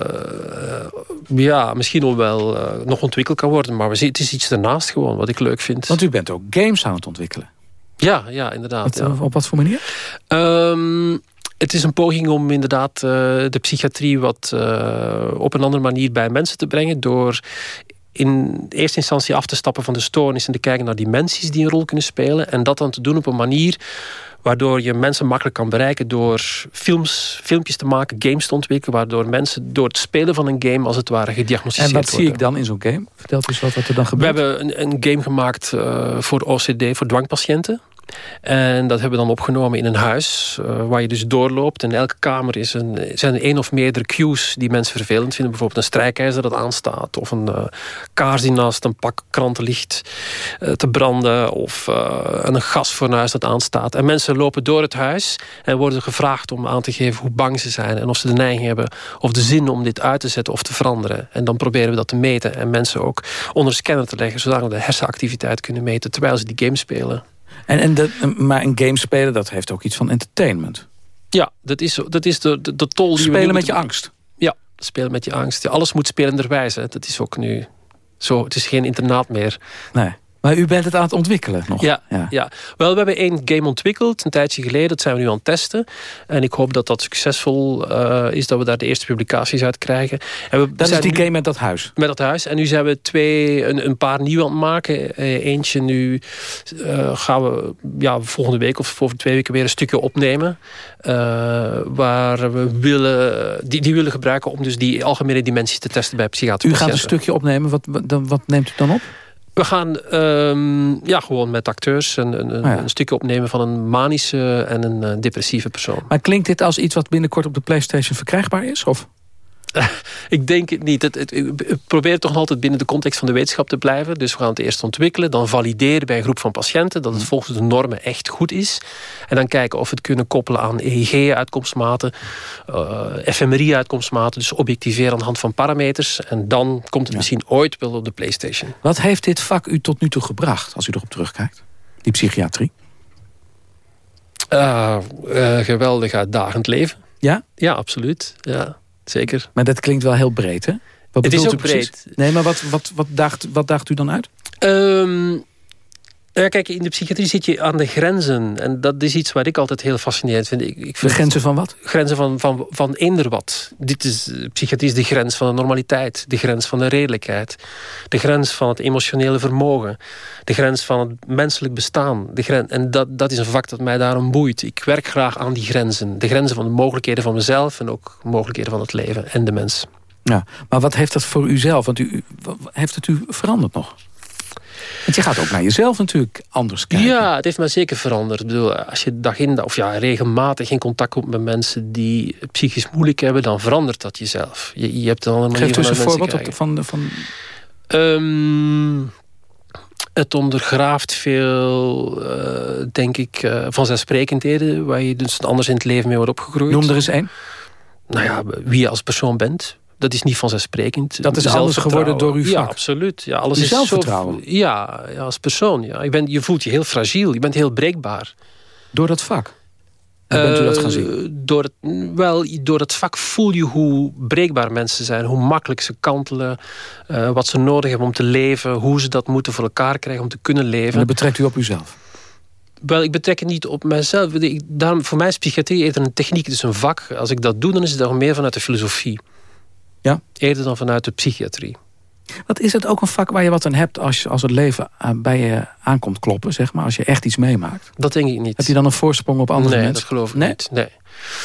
J: ja, misschien wel nog ontwikkeld kan worden. Maar het is iets daarnaast gewoon, wat ik leuk vind.
I: Want u bent ook games aan het ontwikkelen.
J: Ja, ja inderdaad.
I: ja. Op wat voor manier?
J: Um, het is een poging om inderdaad uh, de psychiatrie wat uh, op een andere manier bij mensen te brengen. Door in eerste instantie af te stappen van de stoornis en te kijken naar dimensies die een rol kunnen spelen. En dat dan te doen op een manier waardoor je mensen makkelijk kan bereiken door films, filmpjes te maken, games te ontwikkelen, waardoor mensen door het spelen van een game als het ware gediagnosticeerd
I: worden.
J: En
I: wat zie ik dan in zo'n game? Vertelt eens wat, wat er dan gebeurt.
J: We hebben een, een game gemaakt uh, voor OCD, voor dwangpatiënten. En dat hebben we dan opgenomen in een huis uh, waar je dus doorloopt. En elke kamer is een, zijn er één of meerdere cues die mensen vervelend vinden. Bijvoorbeeld een strijkijzer dat aanstaat. Of een uh, kaars die naast een pak kranten ligt uh, te branden. Of een gasfornuis dat aanstaat. En mensen lopen door het huis en worden gevraagd om aan te geven hoe bang ze zijn. En of ze de neiging hebben of de zin om dit uit te zetten of te veranderen. En dan proberen we dat te meten. En mensen ook onder scanner te leggen. Zodat we de hersenactiviteit kunnen meten terwijl ze die game spelen.
I: En, en de, maar een game spelen, dat heeft ook iets van entertainment.
J: Ja, dat is, dat is de, de, de tol die
I: Spelen met je angst.
J: Ja, spelen met je angst. Ja, alles moet spelenderwijs. Hè. Dat is ook nu zo. Het is geen internaat meer.
I: Nee. Maar u bent het aan het ontwikkelen nog?
J: Ja, ja. wel we hebben één game ontwikkeld een tijdje geleden. Dat zijn we nu aan het testen. En ik hoop dat dat succesvol uh, is. Dat we daar de eerste publicaties uit krijgen.
I: En we dat is die game met dat huis?
J: Met dat huis. En nu zijn we twee, een, een paar nieuwe aan het maken. Uh, eentje nu uh, gaan we ja, volgende week of over twee weken weer een stukje opnemen. waar we willen, die, die willen gebruiken om dus die algemene dimensie te testen bij psychiatrische
I: U gaat een stukje opnemen. Wat, wat, wat neemt u dan op?
J: We gaan um, ja, gewoon met acteurs een, een, oh een, stukje opnemen van een manische en een uh, depressieve persoon.
I: Maar klinkt dit als iets wat binnenkort op de Playstation verkrijgbaar is? Of?
J: ik denk het niet. Het, het, probeert toch altijd binnen de context van de wetenschap te blijven. Dus we gaan het eerst ontwikkelen. Dan valideren bij een groep van patiënten. Dat het mm. volgens de normen echt goed is. En dan kijken of we het kunnen koppelen aan EEG-uitkomstmaten. Uh, eh, fMRI-uitkomstmaten. Dus objectiveren aan de hand van parameters. En dan komt het misschien ooit wel op de Playstation.
I: Wat heeft dit vak u tot nu toe gebracht? Als u erop terugkijkt? die psychiatrie?
J: Uh, uh, geweldig uitdagend leven.
I: Ja?
J: Ja, absoluut. Ja, zeker.
I: Maar dat klinkt wel heel breed, hè?
J: Wat het is ook breed.
I: Nee, maar wat, wat, wat, daagt, wat daagt u dan uit?
J: Um, ja, kijk, in de psychiatrie zit je aan de grenzen. En dat is iets wat ik altijd heel fascinerend vind. Ik, ik vind
I: de grenzen van wat?
J: Grenzen van, van, van eender wat. Dit is, psychiatrie is de grens van de normaliteit. De grens van de redelijkheid. De grens van het emotionele vermogen. De grens van het menselijk bestaan. De grens, en dat, dat is een vak dat mij daarom boeit. Ik werk graag aan die grenzen. De grenzen van de mogelijkheden van mezelf... en ook mogelijkheden van het leven en de mens.
I: Ja, maar wat heeft dat voor u zelf? Want u, heeft het u veranderd nog? Want je gaat ook naar jezelf natuurlijk anders kijken.
J: Ja, het heeft mij zeker veranderd. Ik bedoel, als je dag in of ja, regelmatig in contact komt met mensen die het psychisch moeilijk hebben, dan verandert dat jezelf. Je, je hebt een
I: Geef dus een voorbeeld op de, van... van...
J: Um, het ondergraaft veel, uh, denk ik, uh, vanzelfsprekendheden... waar je dus anders in het leven mee wordt opgegroeid.
I: Noem er eens één.
J: Nou ja, wie je als persoon bent dat is niet vanzelfsprekend.
I: Dat is alles geworden door uw vak?
J: Ja, absoluut. Ja, alles is
I: zelfvertrouwen?
J: Zo, ja, ja, als persoon. Ja. Je, voelt je heel fragiel. Je bent heel breekbaar.
I: Door dat vak? Hoe bent u dat gaan zien?
J: Door, het, wel, door het vak voel je hoe breekbaar mensen zijn. Hoe makkelijk ze kantelen. Uh, wat ze nodig hebben om te leven. Hoe ze dat moeten voor elkaar krijgen om te kunnen leven. En
I: dat betrekt u op uzelf?
J: Wel, ik betrek het niet op mijzelf. daarom, voor mij is psychiatrie eerder een techniek, het is een vak. Als ik dat doe, dan is het dan meer vanuit de filosofie.
I: Ja?
J: Eerder dan vanuit de psychiatrie.
I: Wat is het ook een vak waar je wat aan hebt als, als het leven bij je aankomt kloppen, zeg maar? Als je echt iets meemaakt?
J: Dat denk ik niet.
I: Heb je dan een voorsprong op andere
J: nee,
I: mensen?
J: Nee, dat geloof ik nee? niet. Nee.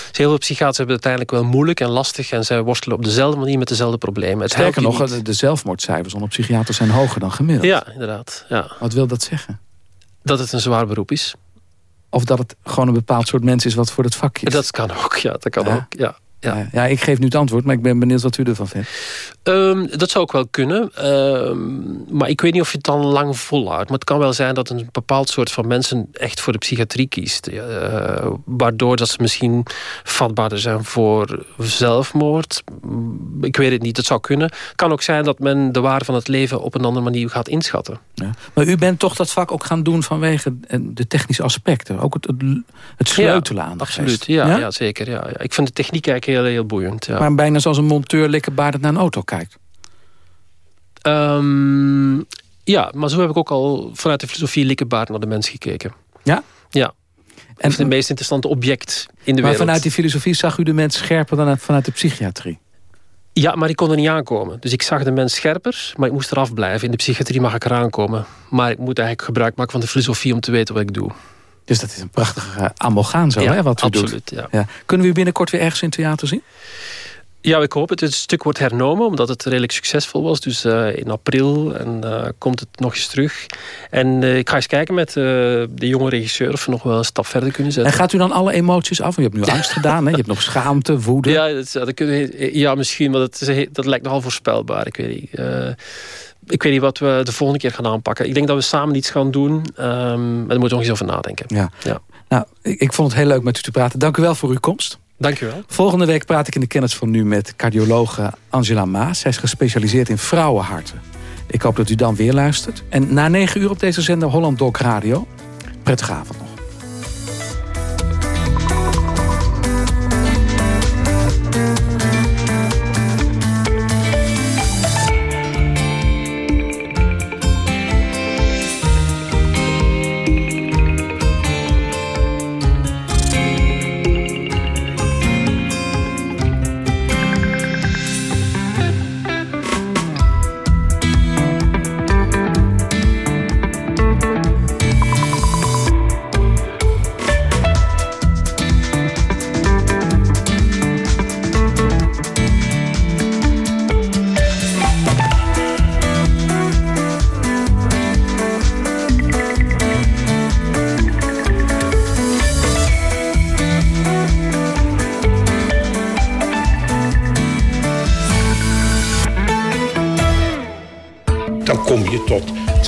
J: Dus heel veel psychiaters hebben het uiteindelijk wel moeilijk en lastig... en zij worstelen op dezelfde manier met dezelfde problemen. Het
I: Sterker nog, de, de zelfmoordcijfers onder psychiaters zijn hoger dan gemiddeld.
J: Ja, inderdaad. Ja.
I: Wat wil dat zeggen?
J: Dat het een zwaar beroep is.
I: Of dat het gewoon een bepaald soort mens is wat voor het vakje is?
J: Dat kan ook, ja. Dat kan ook, ja.
I: Ja. ja, ik geef nu het antwoord, maar ik ben benieuwd wat u ervan vindt.
J: Um, dat zou ook wel kunnen. Um, maar ik weet niet of je het dan lang volhoudt. Maar het kan wel zijn dat een bepaald soort van mensen... echt voor de psychiatrie kiest. Uh, waardoor dat ze misschien vatbaarder zijn voor zelfmoord. Ik weet het niet, dat zou kunnen. Het kan ook zijn dat men de waarde van het leven... op een andere manier gaat inschatten.
I: Ja. Maar u bent toch dat vak ook gaan doen vanwege de technische aspecten. Ook het, het, het sleutelen
J: ja,
I: aan de
J: absoluut. Ja, ja? ja, zeker. Ja, ja. Ik vind de techniek eigenlijk heel, heel boeiend. Ja.
I: Maar bijna zoals een monteur likkenbaardend naar een auto kijkt.
J: Um, ja, maar zo heb ik ook al vanuit de filosofie likkenbaard naar de mens gekeken.
I: Ja?
J: Ja. En het meest interessante object in de
I: maar
J: wereld.
I: Maar vanuit die filosofie zag u de mens scherper dan vanuit de psychiatrie?
J: Ja, maar ik kon er niet aankomen. Dus ik zag de mens scherper, maar ik moest eraf blijven. In de psychiatrie mag ik eraan komen. Maar ik moet eigenlijk gebruik maken van de filosofie om te weten wat ik doe.
I: Dus dat is een prachtige uh, amalgaan zo,
J: ja,
I: hè, wat u
J: absoluut,
I: doet.
J: Ja.
I: Ja. Kunnen we u binnenkort weer ergens in theater zien?
J: Ja, ik hoop het. Het stuk wordt hernomen, omdat het redelijk succesvol was. Dus uh, in april en, uh, komt het nog eens terug. En uh, ik ga eens kijken met de jonge regisseur... of we nog wel een stap verder kunnen zetten.
I: En gaat u dan alle emoties af? Want je hebt nu angst gedaan, hè? je hebt nog schaamte, woede.
J: Ja, dat, dat ja misschien, maar dat, is, dat lijkt nogal voorspelbaar. Ik weet niet. Ik weet niet wat we de volgende keer gaan aanpakken. Ik denk dat we samen iets gaan doen. Um, daar moeten we nog eens over nadenken.
I: Ja.
J: ja.
I: Nou, ik, ik vond het heel leuk met u te praten. Dank u wel voor uw komst.
J: Dank u wel.
I: Volgende week praat ik in de kennis van nu met cardiologe Angela Maas. Zij is gespecialiseerd in vrouwenharten. Ik hoop dat u dan weer luistert. En na negen uur op deze zender Holland Doc Radio. Prettige avond nog.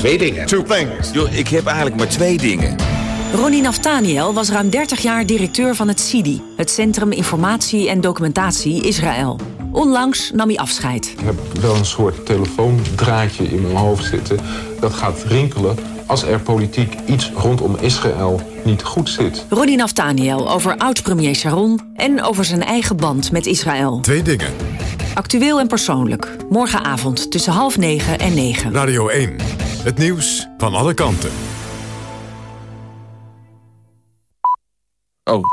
L: Twee dingen.
M: Two things. Yo, ik heb eigenlijk maar twee dingen.
A: Ronnie Naftaniel was ruim 30 jaar directeur van het CIDI... het Centrum Informatie en Documentatie Israël. Onlangs nam hij afscheid.
M: Ik heb wel een soort telefoondraadje in mijn hoofd zitten. Dat gaat rinkelen als er politiek iets rondom Israël niet goed zit.
A: Ronnie Naftaniel over oud-premier Sharon... en over zijn eigen band met Israël.
E: Twee dingen.
A: Actueel en persoonlijk. Morgenavond tussen half negen en negen.
E: Radio 1. Het nieuws van alle kanten.
N: Oh,